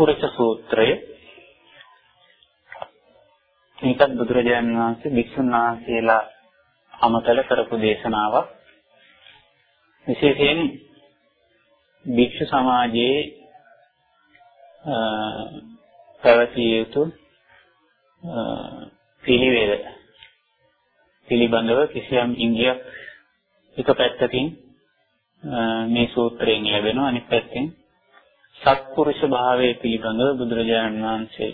සප්පුරුෂ සූත්‍රය. මේකත් බුදුරජාණන් වහන්සේ භික්ෂුන් වහන්සේලා අමතල කරපු දේශනාවක්. විශේෂයෙන් භික්ෂු සමාජයේ පැවතිය යුතු පිළිවෙල පිළිබඳව කිසියම් ඉංගියක් එක පැත්තකින් මේ සූත්‍රයෙන් ලැබෙනවා. අනිත් පැත්තෙන් සත්පුරුෂ භාවයේ පිළිබඳව බුදුරජාණන් වහන්සේ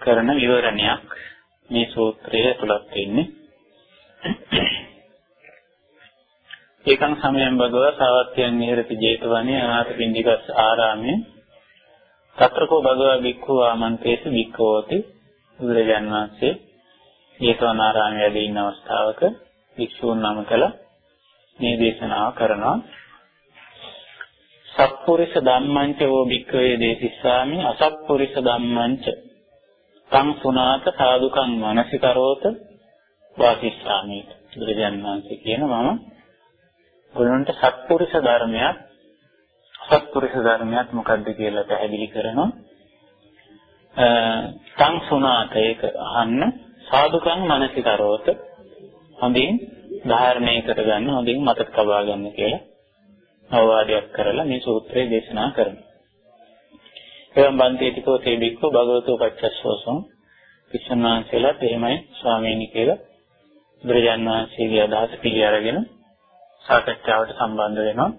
කරන විවරණයක් මේ සූත්‍රයේ ඇතුළත් වෙන්නේ ඒකං සමයං භගව සාවත්‍යං නිහෙරති 제තවනේ අනාථපිණ්ඩිකස් ආරාමේ తත්‍රකෝ භගව බික්ඛු ආමන්තේස බික්ඛෝති බුදුරජාන් වහන්සේ ජේතවනාරාමයේ වැඩ ඉන්න අවස්ථාවක භික්ෂූන් නමකලා මේ දේශනාව කරනවා. සත්පුරිස ධම්මංච වූ භික්ඛවේ දේසිස්සාමි අසත්පුරිස ධම්මංච. තං සුනාත සාදුකං මනසිකරෝත වාසිස්සාමි. බුදුරජාන් වහන්සේ කියන මම ගුණන්ට සත්පුරුෂ ධර්මයක් සත්පුරුෂ ධර්මයක් මොකක්ද කියලා පැහැදිලි කරනවා. තං සුනාත ඒක අහන්න. සාදුකම් මනසිකරෝත. හොඳින් ධාරණය කරගන්න හොඳින් මතක තබා ගන්න කියලා. අවවාදයක් කරලා මේ සූත්‍රය දේශනා කරනවා. එවම් බන්තේතිකෝ තේබික්කෝ භගවතෝ පච්චස්සෝසං කිෂ්ණාංශලත් එහෙමයි ස්වාමීනි කියලා බුදුරජාණන් වහන්සේගේ අදහස පිළි අරගෙන සාකච්ඡාවට සම්බන්ධ වෙනවා.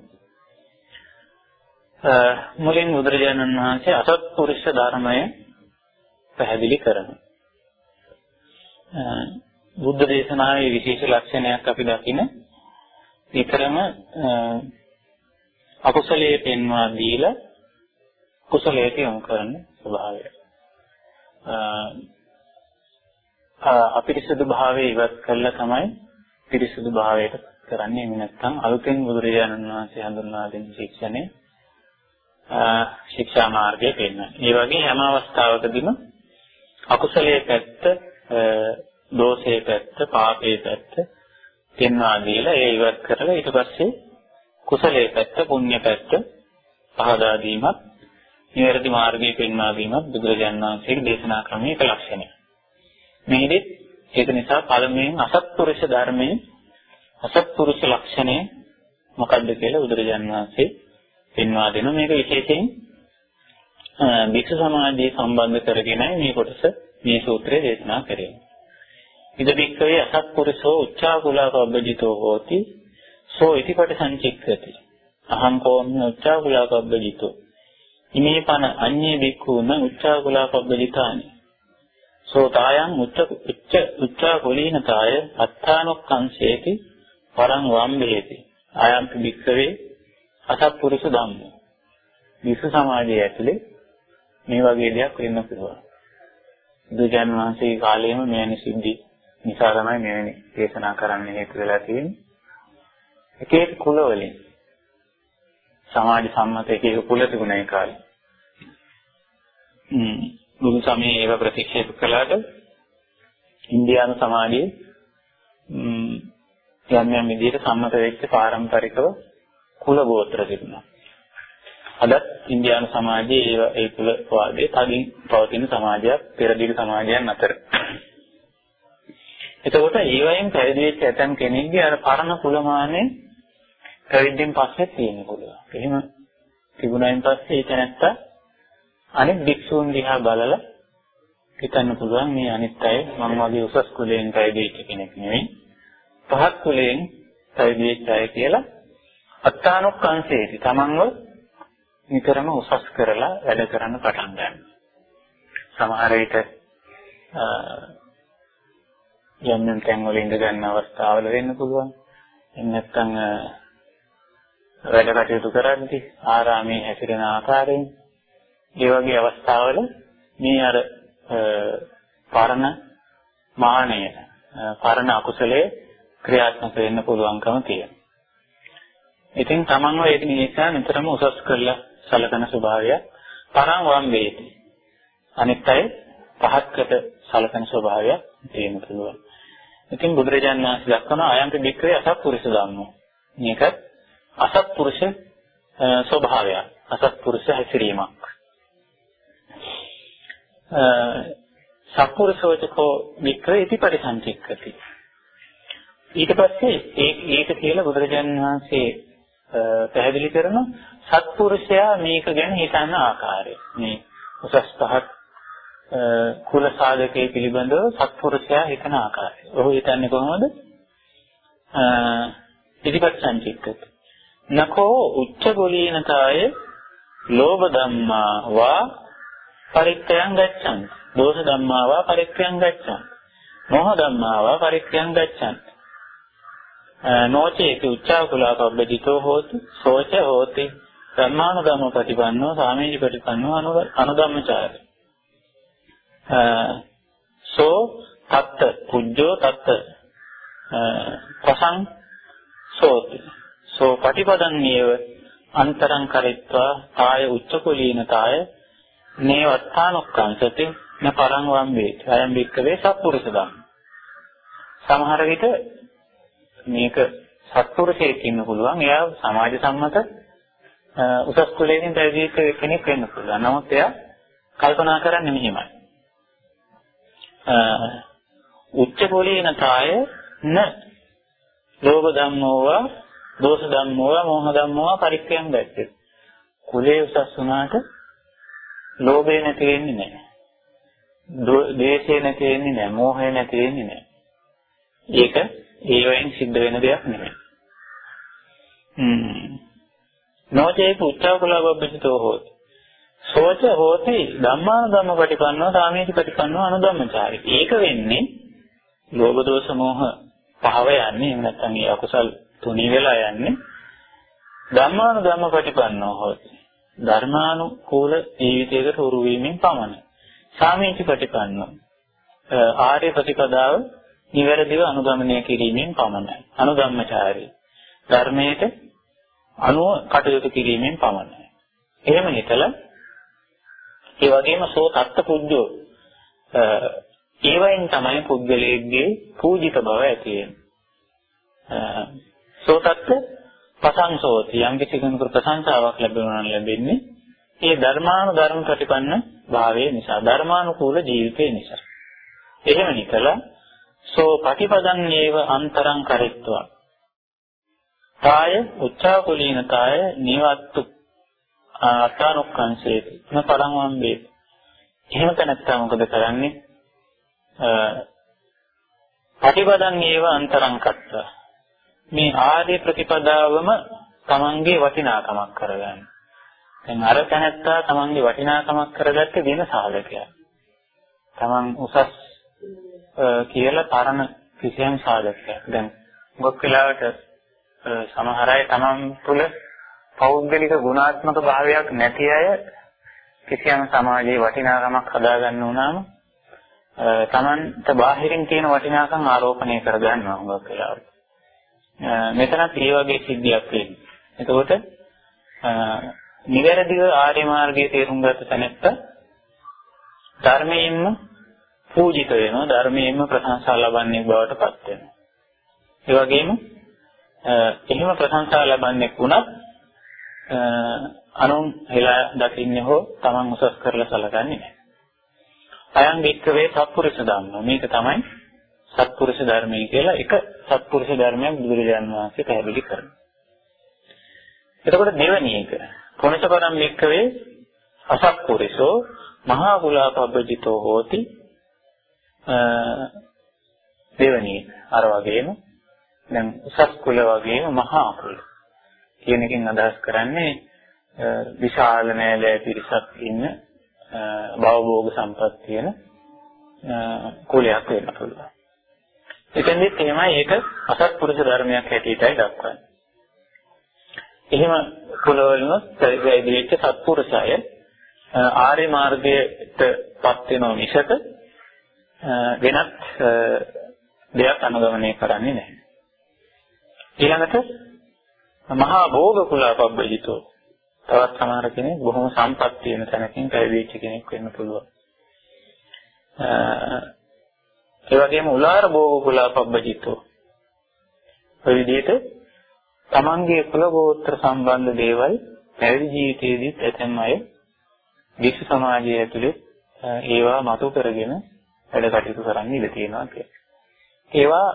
මුලින් බුදුරජාණන් වහන්සේ අසත්පුරුෂ ධර්මය පැහැදිලි කරනවා. බුද්ධ දේශනාවේ විශේෂ ලක්ෂණයක් අපි දකින විතරම අකුසලයේ පෙන්වා දීලා කුසලයට යොමු කරන ස්වභාවය. අපිරිසුදු භාවය ඉවත් කළා තමයි පිරිසුදු භාවයට කරන්නේ එහෙම නැත්නම් අලුතෙන් බුදුරජාණන් වහන්සේ හඳුන්වා දෙන ශික්ෂණය ශික්ෂා මාර්ගය පෙන්වන්නේ. ඒ වගේ හැම අවස්ථාවකදීම අකුසලයේ පැත්ත, දෝෂයේ පැත්ත, පාපයේ පැත්ත පෙන්වා දීලා ඒ ඉවත් කරලා ඊට පස්සේ කුසලයේ පැත්ත, පුණ්‍ය පැත්ත පහදා දීමත්, නිවැරදි මාර්ගය පෙන්වා දීමත් බුදුරජාණන් වහන්සේගේ දේශනා ක්‍රමයේ එක ලක්ෂණයක්. මේකෙත් ඒක නිසා පළමුවෙන් අසත්පුරුෂ ධර්මයේ අසත්පුරුෂ ලක්ෂණය මොකක්ද කියලා බුදුරජාන් වහන්සේ පෙන්වා දෙනවා. මේක විශේෂයෙන් භික්ෂු සමාජයේ සම්බන්ධ කරගෙනයි මේ කොටස මේ සූත්‍රය දේශනා කරේ. ඉද භික්ඛවේ අසත්පුරුෂෝ උච්චාකුලාපබ්බජිතෝ හෝති සෝ ඉතිපට සංචික්ඛති. අහං කෝම්‍ය උච්චාකුලාපබ්බජිතෝ. ඉමේ පන අඤ්ඤේ භික්ඛූන උච්චාකුලාපබ්බජිතානි. සෝ තායන් උච්ච උච්ච උච්චාකුලීනතාය අත්තානොක්ඛංසේති පරං වම්බේති ආයම්පි භික්ඛවේ අසත්පුරුෂ ධම්ම විශ්ව සමාජයේ ඇතුලේ මේ වගේ දෙයක් වෙන්න පුළුවන් බුදුජාන විශ්වයේ කාලයේම මෙවැනි සිද්ධි නිසා තමයි මෙවැනි දේශනා කරන්න හේතු වෙලා තියෙන්නේ එක එක කුල වලින් සමාජ සම්මත එක එක කුල තිබුණා ඒ කාලේ හ්ම් බුදු සමයේ ඒව ප්‍රතික්ෂේප කළාට ඉන්දියානු සමාජයේ යම් යම් විදිහට සම්මත වෙච්ච පාරම්පරිකව කුල ගෝත්‍ර තිබුණා. අදත් ඉන්දියානු සමාජයේ ඒ ඒ කුල වාදයේ තදින් පවතින සමාජයක් පෙරදිග සමාජයන් අතර. එතකොට ඒ වයින් පැවිදි වෙච්ච ඇතම් කෙනෙක්ගේ අර පරණ කුලමානේ පැවිද්දෙන් පස්සේ තියෙන පුළුවන්. එහෙම තිබුණායින් පස්සේ ඒ තැනත්තා අනිත් භික්ෂූන් දිහා බලලා හිතන්න පුළුවන් මේ අනිත් අය මම වගේ උසස් කුලයෙන් පැවිදි වෙච්ච කෙනෙක් නෙවෙයි. පහත් කුලයෙන් පැවිදි වෙච්ච අය කියලා අත්තානුක්ඛංශේති තමන්ව නිතරම උසස් කරලා වැඩ කරන්න පටන් ගන්නවා. සමහර විට යම් යම් තැන් වල ඉඳ ගන්න අවස්ථාවල වෙන්න පුළුවන්. එහෙම නැත්නම් වැඩ කටයුතු කරද්දී ආරාමයේ හැසිරෙන ආකාරයෙන් ඒ වගේ අවස්ථාවල මේ අර පරණ මානය පරණ අකුසලයේ ක්‍රියාත්මක වෙන්න පුළුවන්කම තියෙනවා. ඉතින් තමන්ව ඒක නිසා නිතරම උසස් කරලා සලකන ස්වභාවය තරම් වම් වේති. අනිත් අය පහත්කට සලකන ස්වභාවය තියෙන පුළුවන්. ඉතින් බුදුරජාණන් වහන්සේ දක්වන අයන්ත වික්‍රේ අසත්පුරුෂ ධම්මෝ. මේක අසත්පුරුෂ ස්වභාවයක්. අසත්පුරුෂ හැසිරීමක්. සප්පුරුසෝචකෝ වික්‍රය ඉති පරිසංචික්කති. ඊට පස්සේ ඒ ඒක කියලා බුදුරජාණන් වහන්සේ පැහැදිලි කරන සත්පුරුෂයා මේක ගැන හිතන ආකාරය. මේ උසස් පහත් කුල සාධකයේ පිළිබඳව සත්පුරුෂයා හිතන ආකාරය. ඔහු හිතන්නේ කොහොමද? ඉදිපත් සංචිත්තක. නකෝ උච්ච ගොලීනතාය ලෝභ ධම්මා වා පරිත්‍යං ගච්ඡන්ති. දෝෂ ධම්මා වා පරිත්‍යං ගච්ඡන්ති. මොහ ධම්මා වා පරිත්‍යං ගච්ඡන්ති. නොචේති උච්චාකුලා පබ්බජිතෝ හෝති සෝච හෝති ධම්මානුගම ප්‍රතිපන්නෝ සාමීජ ප්‍රතිපන්නෝ අනුධම්මචාරය සෝ තත්ත කුජ්ජෝ තත්ත පසං සෝති සෝ පටිපදං නේව අන්තරං කරිත්වා ආය උච්චකුලීනතාය නේවත්තානොක්කංසති න පරං වම්බේ අයම් වික්කවේ සත්පුරුෂ ධම්ම. සමහර විට මේක සත්පුරුෂයෙක් ඉන්න පුළුවන්. එයා සමාජ සම්මත උසස් කුලයෙන් පැවිදි කෙනෙක් වෙන්න පුළුවන්. නමුත් එයා කල්පනා කරන්නේ මෙහිමයි. උච්ච කුලීනතාය න ලෝභ ධම්මෝවා දෝෂ ධම්මෝවා මෝහ ධම්මෝවා පරික්ඛයන් දැක්කේ කුලයේ උසස් වුණාට ලෝභය නැති වෙන්නේ නැහැ. ද්වේෂය නැති වෙන්නේ නැහැ. මෝහය නැති වෙන්නේ නැහැ. ඒක ඒ වයින් සිද්ධ වෙන දෙයක් නෙමෙයි. හ්ම්. නොචේ පුච්චාකුලබ්බිතෝ හොති. සෝච හෝති ධම්මාන ධම්ම පටිපන්නෝ සාමීති පටිපන්නෝ අනුධම්මචාරි. ඒක වෙන්නේ ලෝභ දෝෂ මෝහ පහව යන්නේ එහෙම නැත්නම් ඒ අකුසල් තුනී වෙලා යන්නේ ධම්මාන ධම්ම පටිපන්නෝ හොති. ධර්මානුකූල ජීවිතයකට උරු වීමෙන් පමණයි. සාමීචි ප්‍රතිපන්නෝ ආර්ය ප්‍රතිපදාව නිවැරදිව අනුගමනය කිරීමෙන් පමණයි. අනුගම්මචාරී. ධර්මයට අනුව කටයුතු කිරීමෙන් පමණයි. එහෙම හිතලා ඒ වගේම සෝ තත්ත පුජ්ජෝ ඒ වයින් තමයි පුද්ගලයෙක්ගේ පූජිත බව ඇති වෙන්නේ. සෝ තත්ත ප්‍රශංසෝති යම් කිසි කෙනෙකුට ප්‍රශංසාවක් ලැබෙනවා නම් ලැබෙන්නේ ඒ ධර්මානු ධර්ම ප්‍රතිපන්න භාවය නිසා ධර්මානුකූල ජීවිතය නිසා. එහෙම නිකලා සෝ පටිපදං ඒව අන්තරං කරිත්වා. කාය උච්චාකුලීන කාය නිවත්තු අත්තානුක්ඛංසේති න පරං වම්බේ. එහෙම තැනත්තා මොකද කරන්නේ? පටිපදං ඒව අන්තරං කත්තා මේ ආර්ය ප්‍රතිපදාවම තමන්ගේ වටිනාකමක් කරගන්න. දැන් අර තැනත්තා තමන්ගේ වටිනාකමක් කරගත්ත දින සාධකයක්. තමන් උසස් කියලා තරණ කිසියම් සාධකයක්. දැන් මොකක් වෙලාවට සමහර අය තමන් තුළ පෞද්ගලික ගුණාත්මක භාවයක් නැති අය කිසියම් සමාජයේ වටිනාකමක් හදාගන්න උනාම තමන්ට බාහිරින් තියෙන වටිනාකම් ආරෝපණය කරගන්නවා මොකක් වෙලාවට. මෙතනත් ඒ වගේ සිද්ධියක් වෙන්නේ. එතකොට නිවැරදිව ආර්ය මාර්ගයේ තේරුම් ගත්ත තැනත්ත ධර්මයෙන්ම පූජිත වෙනවා ධර්මයෙන්ම ප්‍රශංසා ලබන්නේ බවට පත් වෙනවා. ඒ වගේම එහෙම ප්‍රශංසා ලබන්නේ වුණත් අනුන් හෙලා දකින්නේ හෝ Taman උසස් කරලා සලකන්නේ නැහැ. අයං වික්කවේ සත්පුරුෂ ධම්ම. මේක තමයි සත්පුරුෂ ධර්මය කියලා එක සත්පුරුෂ ධර්මයක් බුදුරජාණන් වහන්සේ පැහැදිලි කරනවා. එතකොට දෙවෙනි එක කොනසපරම් එක්කවේ අසත්පුරුෂෝ මහා කුලාපබ්බජිතෝ හෝති දෙවෙනි අර වගේම දැන් උසස් කුල වගේම මහා කුල කියන එකෙන් අදහස් කරන්නේ විශාල නෑලෑ පිරිසක් ඉන්න භවභෝග සම්පත් තියෙන කුලයක් වෙන්න පුළුවන්. එතෙන්දිත් එහෙමයි ඒක අසත්පුරුෂ ධර්මයක් හැටියටයි දක්වන්නේ. එහෙම කුලවලිනුත් ඉදිරියට සත්පුරුෂය ආර්ය මාර්ගයටපත් වෙනව මිසක වෙනත් දෙයක් අනුගමනය කරන්නේ නැහැ. ඊළඟට මහා භෝග කුලපබ්බජිතෝ තවත් සමහර කෙනෙක් බොහොම සම්පත් තියෙන තැනකින් පැවිදිච්ච කෙනෙක් වෙන්න පුළුවන්. ඒ වගේම උලාර භෝග කුලපබ්බජිතෝ ඔය විදිහට තමන්ගේ කුල ගෝත්‍ර සම්බන්ධ දේවල් පැවිදි ජීවිතයේදීත් ඇතැම් අය වික්ෂ සමාජය ඇතුලේ ඒවා මතු කරගෙන වැඩ කටයුතු කරන්න ඉඩ තියෙනවා කියලා. ඒවා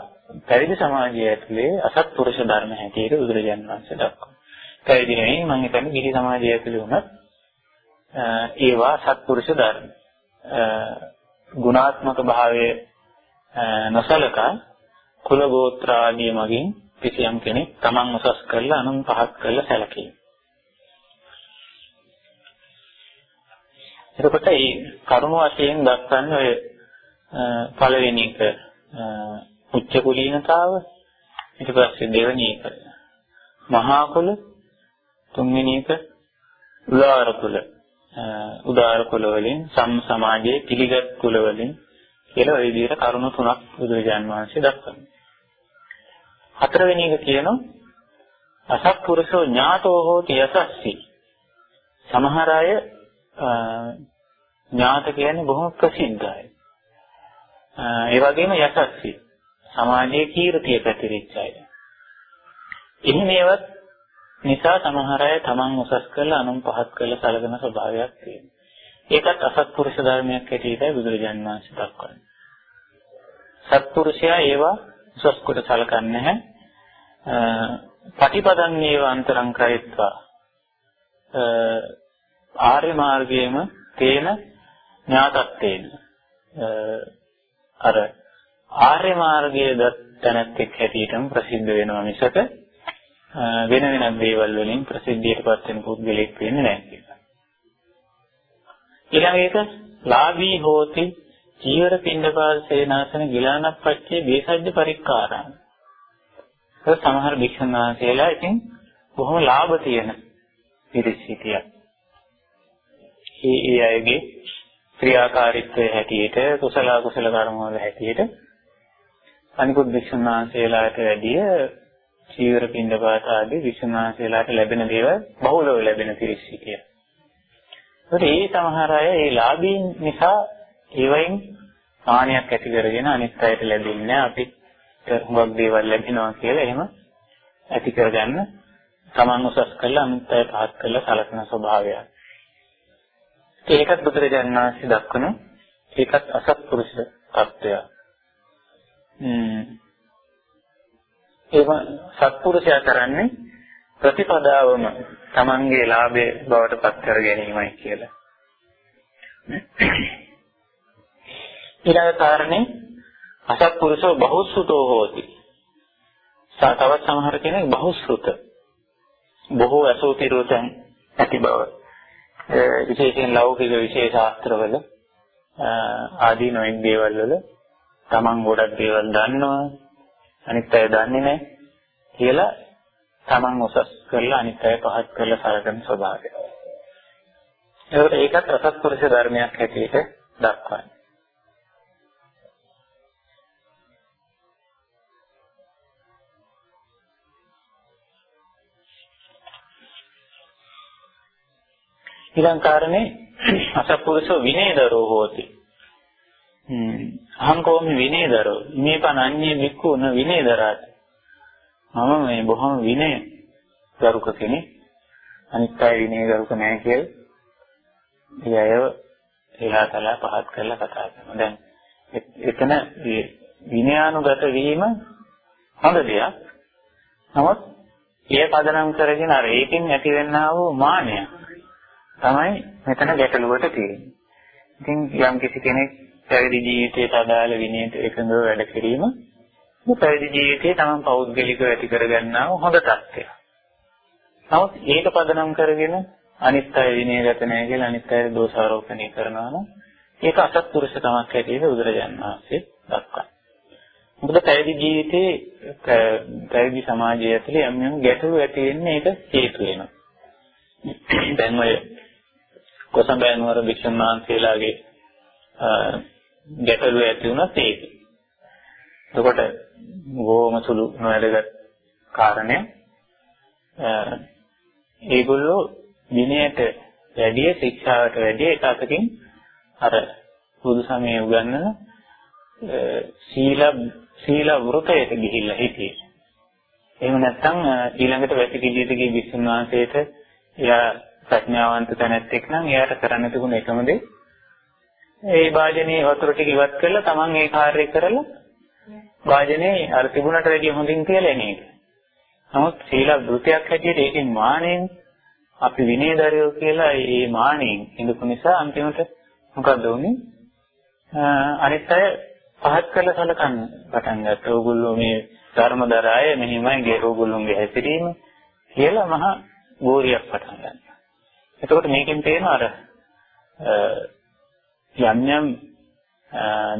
පැවිදි සමාජය ඇතුලේ අසත්පුරුෂ ධර්ම හැටියට බුදුරජාණන් වහන්සේ දක්වනවා. පැවිදි නෙවෙයි මම හිතන්නේ ගිහි සමාජය ඇතුලේ වුණත් ඒවා සත්පුරුෂ ධර්ම. ගුණාත්මක භාවයේ නොසලකා කුල ගෝත්‍ර ආදී මගින් කිසියම් කෙනෙක් තමන් උසස් කරලා අනුන් පහත් කරලා සැලකේ. එතකොට මේ කරුණ වශයෙන් දක්වන්නේ ඔය පළවෙනි එක උච්ච කුලීනතාව ඊට පස්සේ දෙවෙනි එක මහා කුල තුන්වෙනි එක උදාර කුල උදාර කුල වලින් සම් සමාජයේ පිළිගත් කුල වලින් කියලා ওই විදිහට කරුණු තුනක් බුදුරජාන් වහන්සේ දක්වනවා. හතරවෙනි එක කියනවා අසත්පුරුෂෝ ඥාතෝ හෝති යසස්සි. සමහර අය ඥාත කියන්නේ බොහොම ප්‍රසිද්ධයි. ඒ වගේම යසස්සි. සමාජයේ කීර්තිය පැතිරිච්ච අය. එහෙම ඒවත් නිසා සමහර අය තමන් උසස් කරලා අනුන් පහත් කරලා සැලකෙන ස්වභාවයක් තියෙනවා. ඒකත් අසත්පුරුෂ ධර්මයක් හැටියටයි බුදුරජාන් වහන්සේ දක්වන්නේ. සත්පුරුෂයා ඒවා උසස් කොට සැලකන්නේ නැහැ. පටිපදන්නේව අන්තරං කරයිත්වා ආර්ය මාර්ගයේම තේන ඥාතත්තේන අර ආර්ය මාර්ගයේ දැනත්තෙක් හැටියටම ප්‍රසිද්ධ වෙනවා මිසක වෙන වෙනත් දේවල් වලින් ප්‍රසිද්ධියටපත් වෙන පුද්ගලෙක් වෙන්නේ නැහැ කියලා. ඊළඟ එක ලාභී හෝති චීවර පින්ඩපාත සේනාසන ගිලානප්පච්චේ බේසජ්ජ පරික්කාරණ. ඒක සමහර භික්ෂුන් වහන්සේලා ඉතින් බොහොම ලාභ තියෙන පිරිස් හිටියා. ඒ ඒ අයගේ ක්‍රියාකාරීත්වයේ හැටියට කුසල කුසල කර්ම වල හැටියට අනිකුත් භික්ෂුන් වහන්සේලාට වැඩිය චීවර පින්ඩපාත ආදී භික්ෂුන් වහන්සේලාට ලැබෙන දේවල් බහුලව ලැබෙන පිරිස් හිටියා. ඒකට ඒ සමහර අය ඒ ලාභීන් නිසා ඒවයින් හානියක් ඇති කරගෙන අනිත් අයට ලැබෙන්නේ අපි හුඟක් දේවල් ලැබෙනවා කියලා එහෙම ඇති කරගන්න තමන් උසස් කරලා අනිත් අය පහත් කරලා සලකන ස්වභාවයක්. ඒකත් බුදුරජාණන් වහන්සේ දක්වන ඒකත් අසත්පුරුෂ තත්ත්වයක්. ම්ම් ඒව සත්පුරුෂයා කරන්නේ ප්‍රතිපදාවම තමන්ගේ ලාභයේ බවට පත් කර ගැනීමයි කියලා. ඊළඟ කාරණේ අසත්පුරුෂෝ බහුසුතෝ හෝති. තවත් සමහර කෙනෙක් බහුසුත. බොහෝ අසෝතිරෝතන් ඇති බව. විශේෂයෙන් ලෞකික විශේෂ ශාස්ත්‍රවල ආදී නොඑක් දේවල් වල තමන් ගොඩක් දේවල් දන්නවා අනිත් අය දන්නේ නැහැ කියලා තමන් උසස් කරලා අනිත් අය පහත් කරලා සලකන ස්වභාවය. ඒකට ඒකත් අසත්පුරුෂ ධර්මයක් හැටියට දක්වන්නේ. ඊළඟ කාරණේ අසත්පුරුෂෝ විනේදරෝ හෝති. හ්ම් අහංකෝමි විනේදරෝ මේ පනන්නේ වික්කුණ විනේදරාට. මම මේ බොහොම විනය ගරුක කෙනෙක්. අනිත් අය විනය ගරුක නැහැ කියලා. ඒ අයව එහා තලා පහත් කරලා කතා කරනවා. දැන් එතන විනයානුගත වීම හොඳ දෙයක්. නමුත් ඒ පදනම් කරගෙන අර ඒකෙන් ඇතිවෙනා වූ මානයක් තමයි මෙතන ගැටලුවට තියෙන්නේ. ඉතින් යම් කිසි කෙනෙක් පැවිදි ජීවිතයට අදාළ විනයට එකඟව වැඩ කිරීම මේ පැවිදි ජීවිතයේ තමන් පෞද්ගලිකව ඇති කරගන්නා හොඳ තත්ත්වයක්. නමුත් ඒක පදනම් කරගෙන අනිත් අය විනයගත නැහැ කියලා අනිත් අය දෝෂාරෝපණය කරනවා නම් ඒක අසත්පුරුෂකමක් හැටියට බුදුරජාණන් වහන්සේ දක්වනවා. මොකද පැවිදි ජීවිතේ පැවිදි සමාජය ඇතුලේ යම් යම් ගැටලු ඇති වෙන්නේ ඒක හේතු වෙනවා. දැන් ඔය කොසඹෑ නුවර වික්ෂුන් වහන්සේලාගේ ගැටලුව ඇති වුණත් ඒක. එතකොට බොහොම සුළු නොවැදගත් කාරණය ඒගොල්ලෝ විනයට වැඩිය ශික්ෂාවට වැඩිය එක අතකින් අර බුදු සමයේ උගන්වන සීල සීල වෘතයට ගිහිල්ලා හිටියේ. එහෙම නැත්නම් ඊළඟට වැසිකිළියට ගිය විසුණු වහන්සේට එයා ප්‍රඥාවන්ත තැනැත්තෙක් නම් එයාට කරන්න තිබුණ එකම දේ ඒ වාජනේ වතුර ටික ඉවත් කරලා Taman ඒ කාර්යය කරලා වාජනේ අර තිබුණට වැඩිය හොඳින් කියලා එන එක. නමුත් සීල වෘතියක් හැටියට ඒකෙන් මානෙන් අපි විනයදරයෝ කියලා ඒ මානෙන් ඉඳපු නිසා අන්තිමට මොකද වුනේ? අනිත් අය පහත් කරලා සැලකන්න පටන් ගත්තා. ඕගොල්ලෝ මේ ධර්මදරාය මෙහිමයි ගේ ඕගොල්ලෝගේ හැසිරීම කියලා මහා ගෝරියක් පටන් ගන්නවා. එතකොට මේකෙන් තේරෙනවා අර යම් යම්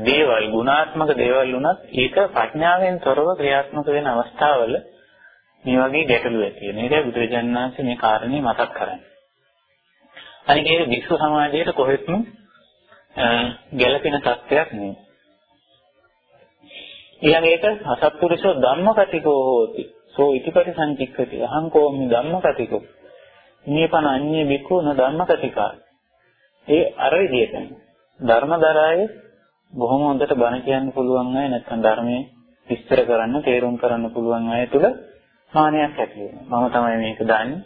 දේවල් ගුණාත්මක දේවල් වුණත් ඒක ප්‍රඥාවෙන් තොරව ක්‍රියාත්මක වෙන අවස්ථාවල මේ වගේ ගැටලු ඇති වෙන. ඒක බුදුරජාණන් වහන්සේ මේ කාරණේ මතක් කරන්නේ. අනික ඒක විශ්ව සමාජයේ කොහෙත්ම ගැළපෙන තත්ත්වයක් නෙවෙයි. ඊළඟ එක අසත්පුරුෂෝ ධම්මකතිකෝ හෝති. සෝ ඉතිපටි සංචික්කති. අහං කෝමි ධම්මකතිකෝ. නියපන අඤ්ඤේ බිකෝ න ධම්මකතිකා. ඒ අර විදිහටම ධර්මදරාය බොහොම හොඳට බණ කියන්න පුළුවන් අය නැත්නම් ධර්මයේ විස්තර කරන්න තේරුම් කරන්න පුළුවන් අය තුල මානයක් ඇති වෙනවා. මම තමයි මේක දන්නේ.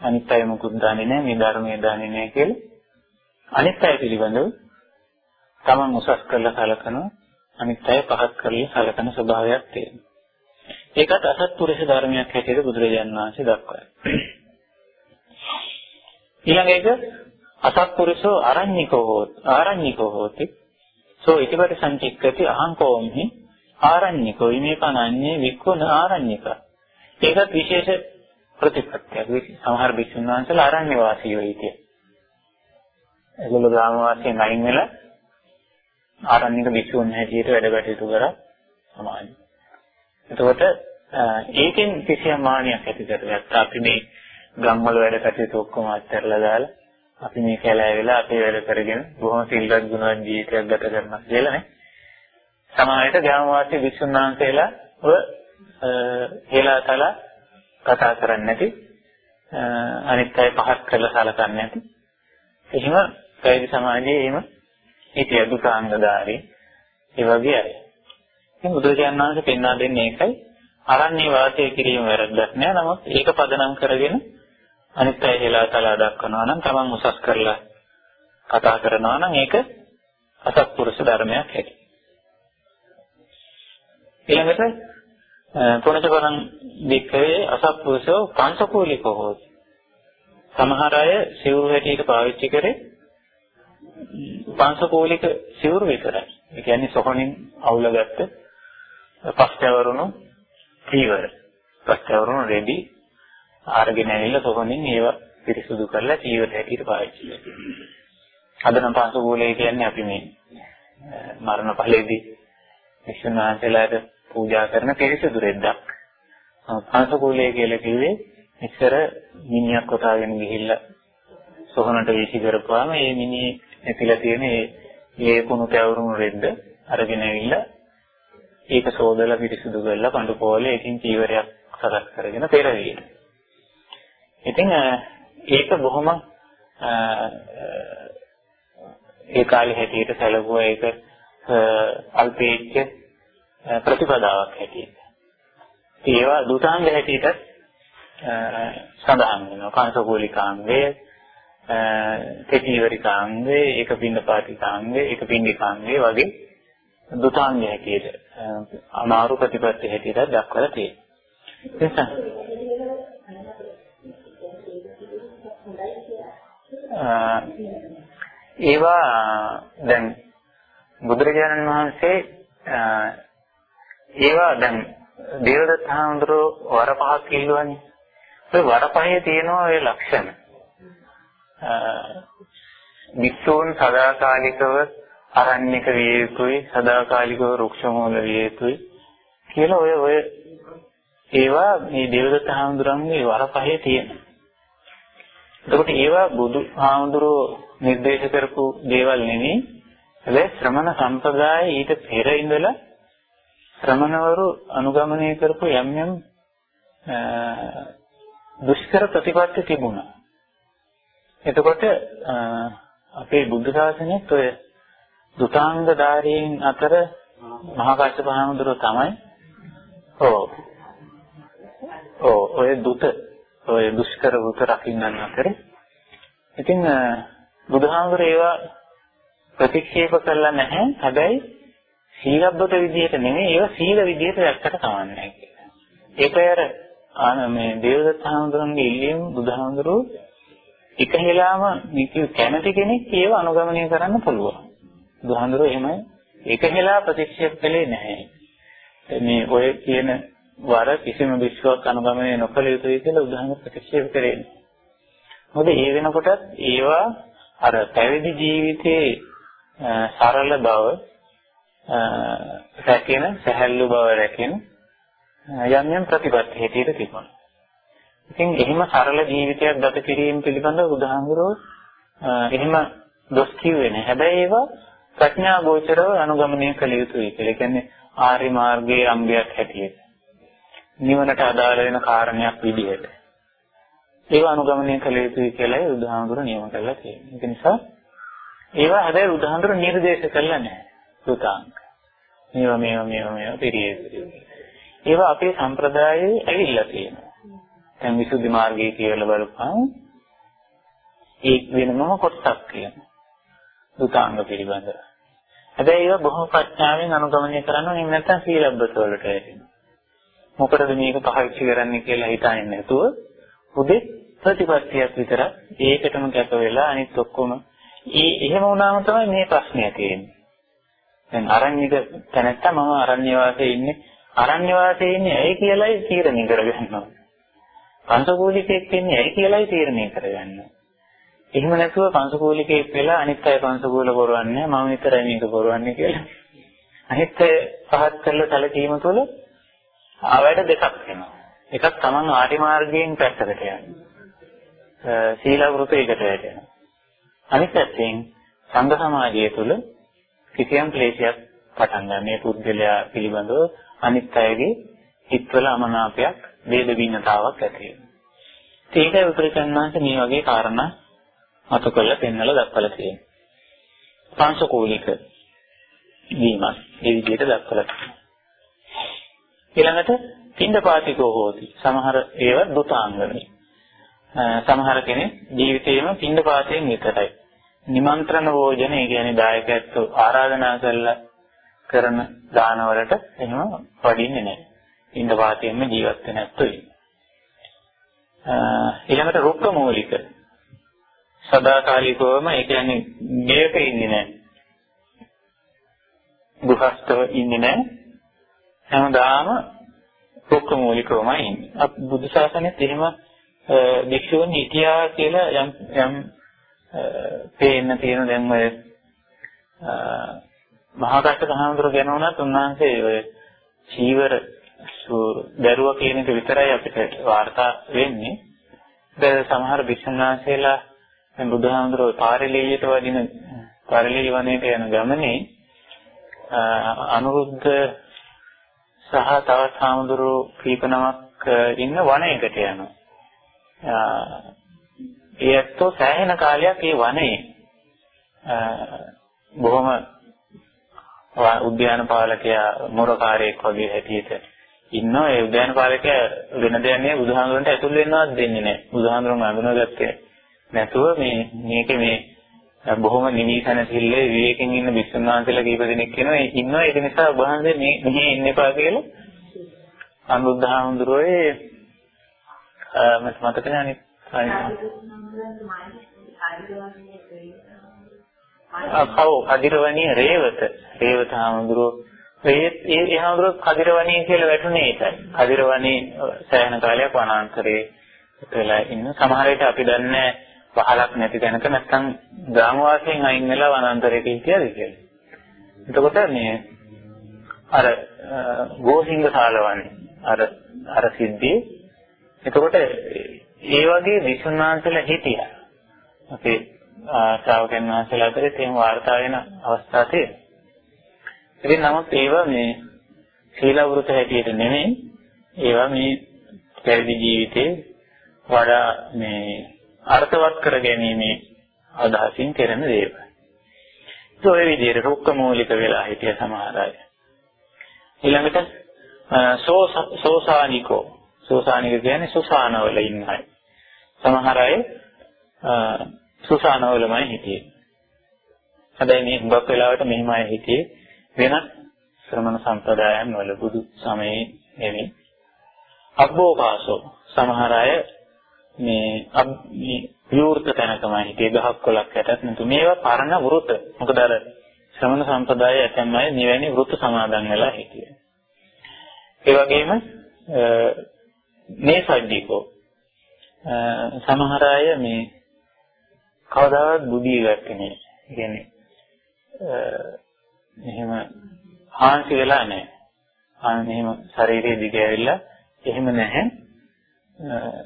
අනිත් අය මොකුත් දන්නේ නැහැ මේ ධර්මයේ දන්නේ නැහැ කියලා. අනිත් අය පිළිබඳව තමන් උසස් කරලා කලකනවා අනිත් අය පහත් කරලා සැලකන ස්වභාවයක් තියෙනවා. ඒකත් අසත්පුරුෂ ධර්මයක් හැටියට බුදුරජාණන් වහන්සේ දක්වනවා. ඊළඟ එක අසත්පුරුෂෝ අරඤ්ඤිකෝ හෝති ආරඤ්ඤිකෝ හෝති සෝ ඉතිපටි සංචික්කති අහං කෝම්හි ආරඤ්ඤිකෝ ඉමේ පනන්නේ වික්ඛුන ආරඤ්ඤික ඒකත් විශේෂ ප්‍රතිපත්තියක් සමහර භික්ෂුන් වහන්සේලා ආරණ්‍ය වාසීව හිටිය. ඒගොල්ලෝ ග්‍රාම වාසීන් අයින් වෙලා ආරණ්‍යක භික්ෂුන් හැටියට වැඩ කටයුතු කරා සමාජය. එතකොට ඒකෙන් කිසියම් මානියක් ඇති කරගත්තා. අපි මේ ගම්වල වැඩ කටයුතු ඔක්කොම අත්හැරලා දාලා අපි මේ කැලෑ වෙලා අපේ වැඩ කරගෙන බොහොම සිල්වත් ගුණවත් ජීවිතයක් ගත කරනවා කියලා නේ. සමාජයට ග්‍රාම වාසී භික්ෂුන් වහන්සේලා ඔය හේලාතලා කතා කරන්නේ නැති අනිත් අය පහත් කරලා සලකන්නේ නැති. එහෙම පැවිදි සමාජයේ එහෙම හිටිය දුකාංගධාරී ඒ වගේ අය. ඉතින් බුදුරජාණන් වහන්සේ පෙන්වා දෙන්නේ ඒකයි. අරණ්‍ය වාසය කිරීම වැරද්දක් නෑ. නමුත් ඒක පදනම් කරගෙන අනිත් අය හෙලා තලා දක්වනවා නම් තමන් උසස් කරලා කතා කරනවා නම් ඒක අසත්පුරුෂ ධර්මයක් ඇති. ඊළඟට පුණජකරන් දික්කවේ අසත්පුරුෂෝ පංචකූලිකෝ හොති. සමහර අය සිවුරු හැටියට පාවිච්චි කරේ පංචකූලික සිවුරු විතරයි. ඒ කියන්නේ සොහොනින් අවුලගත්ත පස්තවරුණු චීවර. පස්තවරුණු රෙදි ආරගෙන ඇවිල්ලා සොහොනින් ඒවා පිරිසුදු කරලා චීවර හැටියට පාවිච්චි කරනවා. අද නම් පංචකූලය කියන්නේ අපි මේ මරණ ඵලයේදී විශ්වනාථ වහන්සේලාට පූජා කරන පිරිසිදු රෙද්දක්. පංචකූලය කියලා කිව්වේ ඉස්සර මිනිහක් කොටාගෙන ගිහිල්ලා සොහනට වීසි කරපුවාම ඒ මිනිහේ ඇතිලා තියෙන ඒ ඒ කුණු පැවරුණු රෙද්ද අරගෙන ඇවිල්ලා ඒක සෝදලා පිරිසිදු කරලා පඳු පොලේ එකින් චීවරයක් සකස් කරගෙන පෙරවිය. ඉතින් ඒක බොහොම ඒ කාලේ හැටියට සැලකුවා ඒක අල්පේච්ඡ ප්‍රතිපදාවක් හැටියට. ඒවා දුතාංග හැටියට සඳහන් වෙනවා. කාංශකූලිකාංගය, තෙතිවරිකාංගය, ඒක පින්නපාතිකාංගය, ඒක පින්ඩිකාංගය වගේ දුතාංග හැටියට අමාරු ප්‍රතිපත්ති හැටියට දක්වලා තියෙනවා. ඒවා දැන් බුදුරජාණන් වහන්සේ ඒවා දැන් දේවදත්ත හාමුදුරුවෝ වර පහක් කිල්ලුවනේ. ඒ වර පහේ තියෙනවා ඒ ලක්ෂණ. වික්ෂෝන් සදාකාලිකව අරණ්‍යක විය යුතුයි, සදාකාලිකව රුක්ෂ මූල විය යුතුයි කියලා ඔය ඔය ඒවා මේ දේවදත්ත හාමුදුරන්ගේ වර පහේ තියෙනවා. එතකොට ඒවා බුදු හාමුදුරුවෝ නිර්දේශ කරපු දේවල් නෙමෙයි. හැබැයි ශ්‍රමණ සම්ප්‍රදායේ ඊට පෙර ඉඳලා ශ්‍රමණවරු අනුගමනය කරපු යම් යම් දුෂ්කර ප්‍රතිපත්ති තිබුණා. එතකොට අපේ බුද්ධ ශාසනයත් ඔය දුතාංග ධාරීන් අතර මහා කාශ්‍යප හාමුදුරුවෝ තමයි. ඔව්. ඔව් ඔය දුත ඔය දුෂ්කර වෘත රකින්නන් අතර. ඉතින් බුදුහාමුදුරේ ඒවා ප්‍රතික්ෂේප කළා නැහැ. හැබැයි සීලබ්බත විදියට නෙමෙයි ඒවා සීල විදියට දැක්කට කවන්නේ කියලා. ඒකයි අර ආන මේ දේවදත්ත හාමුදුරන්ගේ ඉල්ලීම බුදුහාමුදුරුවෝ එක හෙලාම නිකි කැමති කෙනෙක් ඒව අනුගමනය කරන්න පුළුවන්. බුදුහාමුදුරුවෝ එහෙම එක හෙලා ප්‍රතික්ෂේප කළේ නැහැ. මේ ඔය කියන වර කිසිම විශ්වාස අනුගමනය නොකළ යුතුයි කියලා බුදුහාමුදුරුවෝ ප්‍රතික්ෂේප කරේ නැහැ. මොකද ඒ වෙනකොටත් ඒවා අර පැවිදි ජීවිතයේ සරල බව රැකෙන සැහැල්ලු බව රැකෙන යම් යම් ප්‍රතිපත්ති හැටියට තිබුණා. ඉතින් එහෙම සරල ජීවිතයක් ගත කිරීම පිළිබඳව බුදුහාමුදුරුවෝ එහෙම දොස් කිව්වේ නැහැ. හැබැයි ඒවා ප්‍රඥා ගෝචරව අනුගමනය කළ යුතුයි කියලා. ඒ කියන්නේ ආර්ය මාර්ගයේ අංගයක් හැටියට. නිවනට අදාළ වෙන කාරණයක් විදිහට. ඒව අනුගමනය කළ යුතුයි කියලායි බුදුහාමුදුරුවෝ නියම කරලා තියෙන්නේ. ඒක නිසා ඒවා හැබැයි බුදුහාමුදුරුවෝ නිර්දේශ කළා නැහැ. සුතාංග. මේවා මේවා මේවා මේවා පිළියෙල. ඒවා අපේ සම්ප්‍රදායේ ඇවිල්ලා තියෙනවා. දැන් විසුද්ධි මාර්ගයේ කියලා බලපං ඒ වෙනම කොටසක් කියනවා. සුතාංග පිළිබඳව. හැබැයි ඒවා බොහොම ප්‍රඥාවෙන් අනුගමනය කරන්න ඕනේ නැත්නම් සීලබ්බත වලට වැටෙනවා. මොකටද මේක පාවිච්චි කරන්නේ කියලා හිතන්නේ නැතුව උදේ ප්‍රතිපත්තියක් විතරක් ඒකටම කැප වෙලා අනිත් ඔක්කොම ඒ එහෙම වුණාම තමයි මේ ප්‍රශ්නේ තියෙන්නේ. දැන් අරණ්‍යක තැනත්තා මම අරණ්‍ය වාසයේ ඉන්නේ අරණ්‍ය වාසයේ ඉන්නේ ඇයි කියලායි තීරණය කරගන්නවා. පංචකූලිකෙක් ඉන්නේ ඇයි කියලායි තීරණය කරගන්නවා. එහෙම නැතුව පංචකූලිකෙක් වෙලා අනිත් අය පංචකූල කරවන්නේ මම විතරයි මේක කරවන්නේ කියලා. අනිත් අය පහත් කරලා සැලකීම තුළ ආවයට දෙකක් වෙනවා. එකක් Taman ආටි මාර්ගයෙන් පැත්තකට යනවා. සීල වෘතයකට වැටෙනවා. අනිත් පැත්තෙන් සංඝ සමාජය තුළ කිසියම් ක්ලේශයක් පටන් ගන්න මේ පුද්ගලයා පිළිබඳව අනිත් අයගේ හිතවල අමනාපයක් වේද වින්නතාවක් ඇති වෙනවා. ඒකයි උපරිචන්නාංශ මේ වගේ කාරණා මතු කරලා පෙන්වලා දක්වලා තියෙනවා. පාංශකෝලික වීමක් ඒ විදිහට දක්වලා තියෙනවා. ඊළඟට පින්ඩපාතිකෝ හෝති. සමහර ඒවා දුතාංගනේ. සමහර කෙනෙක් ජීවිතේම පින්ඩපාතයෙන් විතරයි. නිමන්ත්‍රණ භෝජන ඒ කියන්නේ දායකයන්ට ආරාධනා කරලා කරන දානවලට එහෙම වඩින්නේ නැහැ. පින්ඩපාතයෙන්ම ජීවත් වෙන ඇත්තෝ ඊළඟට රුක්ක මූලික සදාකාලිකවම ඒ කියන්නේ මේක ඉන්නේ නැහැ. දුහස්තව ඉන්නේ නැහැ. හැමදාම රුක්ක මූලිකවමයි ඉන්නේ. අප බුදු ශාසනයත් එහෙම භික්ෂුන් හිටියා කියලා යම් යම් පේන්න තියෙන දැන් ඔය මහා කට්ට සහඳුර ගැන උනත් උන්වහන්සේ ඔය චීවර දරුවා කියන එක විතරයි අපිට වාර්තා වෙන්නේ. දැන් සමහර භික්ෂුන්වහන්සේලා දැන් බුදුහාමුදුරුවෝ පාරිලීයට වදින පාරිලී වනයේට යන ගමනේ අනුරුද්ධ සහ තවත් හාමුදුරුවෝ කීපනමක් ඉන්න වනයකට යනවා. ඒ ඇත්තෝ සෑහෙන කාලයක් ඒ වනයේ බොහොම උද්‍යාන පාලකයා මොරකාරයෙක් වගේ හැටියට ඉන්නවා ඒ උද්‍යාන පාලකයා වෙන දෙයක් නෙවෙයි බුදුහාමුදුරන්ට ඇතුල් වෙන්නවත් දෙන්නේ නැහැ බුදුහාමුදුරන් අඳුනගත්තේ නැතුව මේ මේකේ මේ බොහොම නිවිසන සිල්ලේ විවේකයෙන් ඉන්න විසුණු වහන්සේලා කීප දෙනෙක් කියනවා ඉන්නවා ඒක නිසා ඔබ වහන්සේ මේ මෙහි ඉන්න එපා කියලා. අනුරුද්ධහාමුදුරුවෝ මට මතක නැහැ අනිත් කව කදිරවණී රේවත. රේවත හාමුදුරුවෝ ඒ ඒ හාමුදුරුවෝ කදිරවණී කියලා වැටුනේ ඒකයි. කදිරවණී සෑහෙන කාලයක් වනාන්තරේ වෙලා ඉන්න. සමහර විට අපි දන්නේ පහලක් නැති තැනක නැත්තම් ග්‍රාම වාසයෙන් අයින් වෙලා වනාන්තරයට හිටියද කියලා. එතකොට මේ අර ගෝසිංග ශාලවන්නේ අර අර සිද්ධියේ එතකොට ඒ වගේ විසුණුනාන්සලා හිටියා. අපේ ශ්‍රාවකයන් වහන්සේලා අතරේ තේම වාර්තා වෙන අවස්ථා තියෙනවා. ඉතින් නමුත් ඒවා මේ සීලවෘත හැටියට නෙමෙයි ඒවා මේ පැවිදි ජීවිතේ වඩා මේ අර්ථවත් කර ගැනීමේ අදහසින් කරන දේවල්. ඒ ඔය විදිහට රුක්ක මූලික වෙලා හිටිය සමහර අය. ඊළඟට සෝසානිකෝ සෝසානික කියන්නේ සුසානවල ඉන්න අය. සමහර අය සුසානවලමයි හිටියේ. හැබැයි මේ හුඟක් වෙලාවට මෙහිම අය හිටියේ වෙනත් ශ්‍රමණ සම්ප්‍රදායන් වල බුදු සමයේ නෙමෙයි. අබ්බෝපාසෝ සමහර අය මේ මේ විවෘත තැනකම හිටියේ ගහක් කොලක් යටත් නතු මේවා පරණ වෘත. මොකද අර ශ්‍රමණ සම්ප්‍රදාය ඇතැම් අය මෙවැනි වෘත සමාදන් වෙලා හිටියේ. ඒ වගේම මේ සද්දීකෝ සමහර අය මේ කවදාවත් බුදිය ගත්තේ නෑ. කියන්නේ එහෙම හාන්සි වෙලා නැහැ. ආ මෙහෙම ශරීරයේ දිග ඇවිල්ලා එහෙම නැහැ.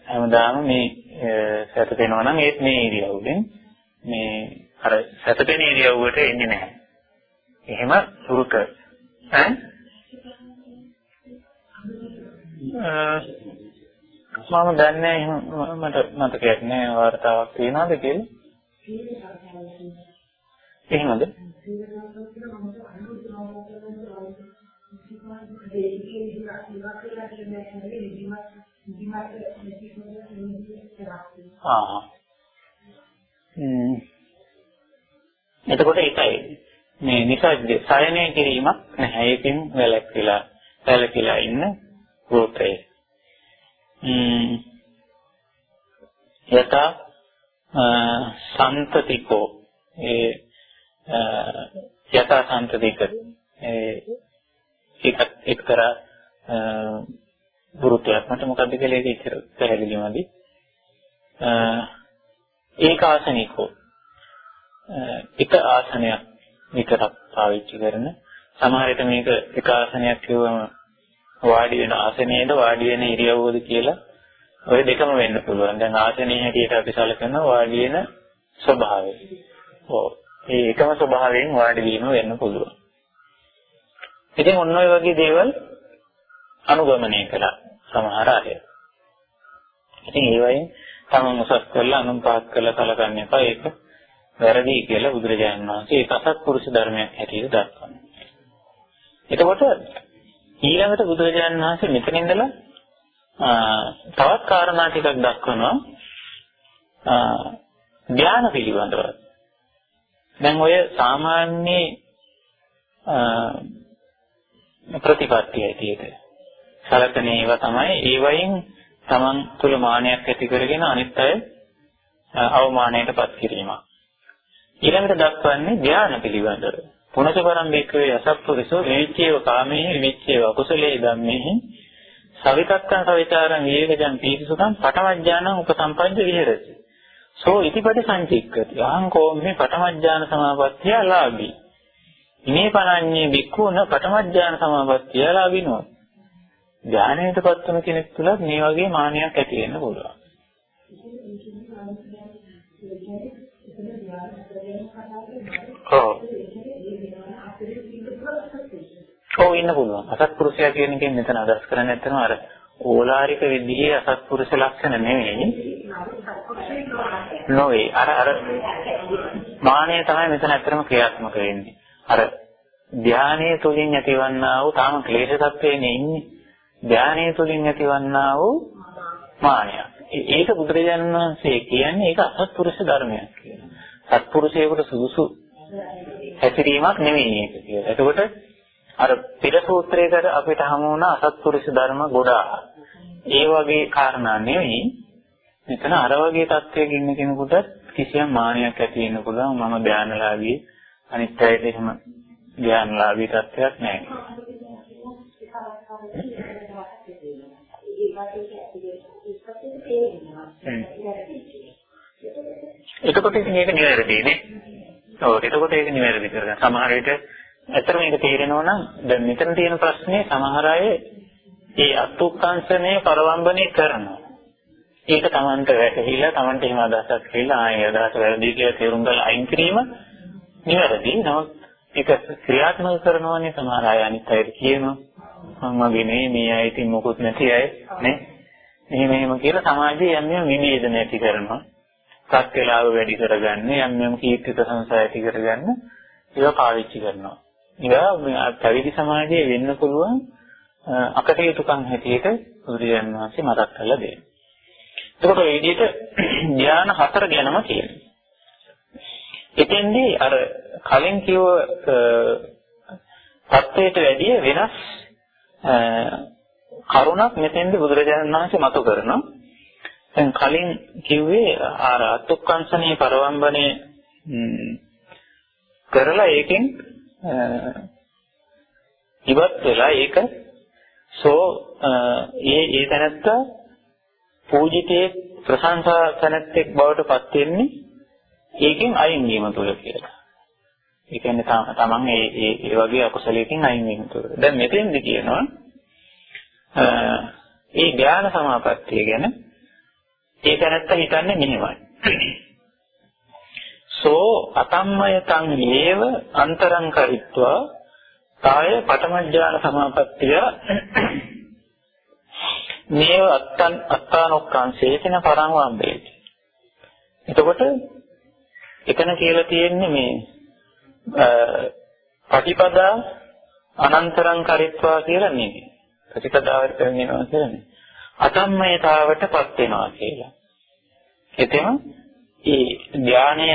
හැමදාම මේ සැතපෙනවා නම් ඒත් මේ ඉරියව්වෙන් මේ අර සැතපෙන ඉරියව්වට එන්නේ නැහැ. එහෙම සුරුක ඈ මම දන්නේ එහෙම මට මතකයක් නෑ වார்த்தාවක් තියනවාද කියලා. එහෙමද? ඒක ආ. එතකොට ඒකයි මේ නිසද්ද සයනය කිරීමක් නැහැ. ඒකෙන් වැළැක්විලා වැළකීලා ඉන්න රූපය. ම්ම්. යත සන්තතිකෝ ඒ යථා සම්ප්‍රදික ඒකත් එක්තරා වෘත්තයක් මට මොකද්ද කියලා ඒක ඉතර පැහැදිලිමදි ඒක ආසනිකෝ එක ආසනයක් විතරක් පාවිච්චි කරන සමහර විට මේක එක ආසනයක් කියවම වාඩි වෙන ආසනයේද වාඩි වෙන ඉරියව්වද කියලා ඔය දෙකම වෙන්න පුළුවන්. දැන් ආසනයේ හැටියට අපි සැලකන වාඩි වෙන ස්වභාවය. ඔව්. ඒ එකම ස්වභාවයෙන් වාඩි වීම වෙන්න පුළුවන්. ඉතින් ඔන්න ඔය වගේ දේවල් අනුගමනය කළා සමහර අය. ඉතින් ඒ වයින් තමන් උසස් කරලා අනුන් පහත් කරලා කලකන්න එපා. ඒක වැරදි කියලා බුදුරජාණන් වහන්සේ ඒක අසත්පුරුෂ ධර්මයක් හැටියට දක්වනවා. එතකොට ඊළඟට බුදුරජාණන් වහන්සේ මෙතන ඉඳලා තවත් කාරණා ටිකක් දක්වනවා. ධ්‍යාන පිළිබඳව. දැන් ඔය සාමාන්‍ය ප්‍රතිපත්තිය ඇටියට සලකන ඒවා තමයි ඒ වයින් Taman තුල මානයක් ඇති කරගෙන අනිත් අය අවමානයටපත් කිරීම. ඊළඟට දක්වන්නේ ධානය පිළිබඳව. පුනච පරම්පේකේ අසප්පුරිසෝ විචේව කාමේ විචේව කුසලේ ධම්මේ සවිතක්කං සවිචාරං විවේකජං පීතිසුඛං පඨමඥානං උපසම්පජ්ජ විහෙරති. සෝ ඉතිපටි සංචික්කති. අහං කෝම්මේ පඨමඥාන සමාපත්තිය ලාභී. ඉමේ පණඤ්ඤේ බික්ඛුන පඨමඥාන සමාපත්තිය ලාභිනෝ. ඥානයටපත් වුණ කෙනෙක් තුල මේ වගේ මානයක් ඇති වෙන්න පුළුවන්. ඔව්. ඔව් ඉන්න පුළුවන්. අසත්පුරුෂයා කියන එකෙන් මෙතන අදහස් කරන්නේ නැත්නම් අර ඕලාරික විදිහේ අසත්පුරුෂ ලක්ෂණ නෙවෙයි. නොවේ. අර අර මානය තමයි මෙතන ඇත්තටම ක්‍රියාත්මක වෙන්නේ. අර ධානයේ තුලින් ඇතිවන්නා වූ තාම ක්ලේශ තත්වයේ ඉන්නේ. ධානයේ තුලින් ඇතිවන්නා වූ මානය. ඒක බුදුරජාණන් වහන්සේ කියන්නේ ඒක අසත්පුරුෂ ධර්මයක් කියලා. සත්පුරුෂයෙකුට සුදුසු හැසිරීමක් නෙවෙයි ඒක කියලා. එතකොට අර පෙර සූත්‍රයකට අපිට හමු වුණ අසත්පුරුෂ ධර්ම ගොඩාක්. ඒ වගේ කාරණා නෙවෙයි මෙතන අර වගේ තත්වයක ඉන්න කෙනෙකුට කිසියම් මානයක් ඇති වෙන්න පුළුවන් මම ධානලාභී අනිත් අයට එහෙම ධානලාභී තත්වයක් නැහැ. එතකොට ඉතින් ඒක නිවැරදි නේ. ඔව් එතකොට ඒක නිවැරදි කරගන්න. සමහර විට ඇත්තට මේක තේරෙනවා නම් දැන් මෙතන තියෙන ප්‍රශ්නේ සමහර අය ඒ අත්ුක්කංශනේ පරවම්බනේ කරනවා. ඒක Tamanට වැටහිලා Tamanට එහෙම අදහසක් කියලා ආයෙ අදහස වැරදි කියලා තේරුම් ගන්න අයින් කිරීම නිවැරදි. නමුත් ඒක ක්‍රියාත්මක කරනවනේ සමහර අය අනිත් අයට කියනවා මං වගේ නෙවෙයි මේ අය ඉතින් මොකුත් නැති අය නේ. මෙහෙම එහෙම කියලා සමාජයේ යම් යම් විභේදන ඇති කරනවා. සත්‍යලාව වැඩි කරගන්න යම් යම් කීර්ති ප්‍රශංසා ඇති කරගන්න ඒවා පාවිච්චි කරනවා. ඒවා පැවිදි සමාජයේ වෙන්න පුළුවන් අකටයුතුකම් හැටියට බුදුරජාණන් වහන්සේ මතක් කරලා දෙනවා. එතකොට මේ විදිහට ධ්‍යාන හතර ගැනම කියනවා. එතෙන්දී අර කලින් කිව්ව තත්වයට වැඩිය වෙනස් කරුණක් මෙතෙන්දී බුදුරජාණන් වහන්සේ මතු කරනවා. දැන් කලින් කිව්වේ අර අත්ුක්කංශනේ පරවම්බනේ කරලා ඒකෙන් ඉවත් වෙලා ඒක සෝ ඒ ඒ තැනත්තා පූජිතේ ප්‍රශංසා තැනැත්තෙක් බවට පත් වෙන්නේ ඒකෙන් අයින් වීම තුළ කියලා. ඒ කියන්නේ තමන් ඒ ඒ ඒ වගේ අකුසලයකින් අයින් වීම තුළ. දැන් මෙතෙන්දි කියනවා ඒ ඥාන සමාපත්තිය ගැන ඒ තැනත්තා හිතන්නේ මෙහෙමයි. සෝ අතම්මයතං ඒව අන්තරං කරිත්වා කාය පඨමඥාන සමාපත්තිය මේව අත්තන් අත්තානොක්ඛංසේතන පරං වම්බේති. එතකොට එතන කියලා තියෙන්නේ මේ පටිපදා අනන්තරං කරිත්වා කියලා නෙමෙයි. ප්‍රතිපදාවට පැමිණෙනවා කියලා නෙමෙයි. අතම්මයතාවටපත් වෙනවා කියලා. එතෙම ඒ ධානය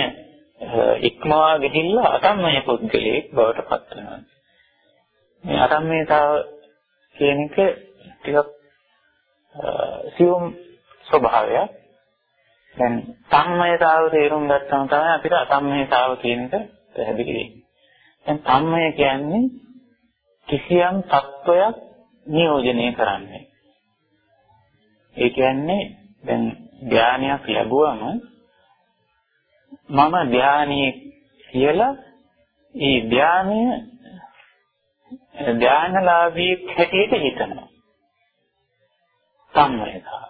ඉක්මවා ගිහිල්ලා අතම්මය පුද්ගලයෙක් බවට පත් වෙනවා. මේ අතම්මයතාව කියන එක ටිකක් සියුම් ස්වභාවයක්. දැන් සම්මයතාව තේරුම් ගත්තම තමයි අපිට අසම්මයතාව කියන එක පැහැදිලි වෙන්නේ. දැන් සම්මය කියන්නේ කිසියම් තත්වයක් නියෝජනය කරන්නේ. ඒ කියන්නේ දැන් ධානයක් ලැබුවම මම ධානයේ කියලා ඒ ධානය ධානලාභී හැටියට හිතනවා. සම්මයතාව.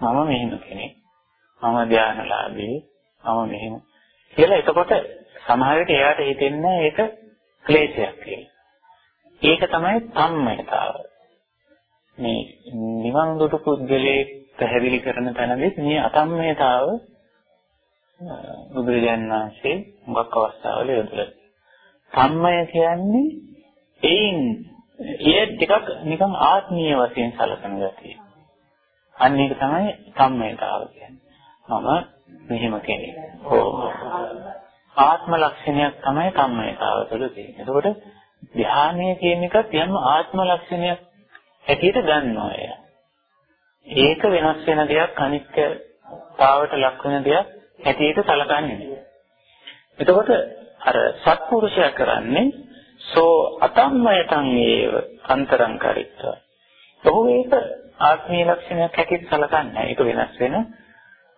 මම මෙහෙම කෙනෙක්. මම ධානලාභී. මම මෙහෙම කියලා එතකොට සමහර විට එයාට හිතෙන්නේ ඒක ක්ලේශයක් කියලා. ඒක තමයි සම්මයතාව. මේ නිවන් දුටු පුද්ගලයේ පැහැදිලි කරන තැනදී මේ අසම්මයතාව බුදුරජාණන් වහන්සේ මුගක් අවස්ථාවල යොදලා. සම්මය කියන්නේ ඒන් ඒ ටිකක් නිකන් ආත්මීය වශයෙන් සැලකන ගතිය. අන්න ඒක තමයි සම්මයතාව කියන්නේ. මම මෙහෙම කෙනෙක්. ආත්ම ලක්ෂණයක් තමයි සම්මයතාව තුළ තියෙන්නේ. එතකොට ධානය කියන එකත් යම් ආත්ම ලක්ෂණයක් හැටියට ගන්නවා එය. ඒක වෙනස් වෙන දෙයක් අනිත්‍යතාවට ලක් වෙන දෙයක් හැටියට සැලකන්නේ නෑ. එතකොට අර සත්පුරුෂයා කරන්නේ සෝ අතම්මයතං ඒව අන්තරං කරිත්වා. ඔහු ඒක ආත්මීය ලක්ෂණයක් හැටියට සැලකන්නේ ඒක වෙනස් වෙන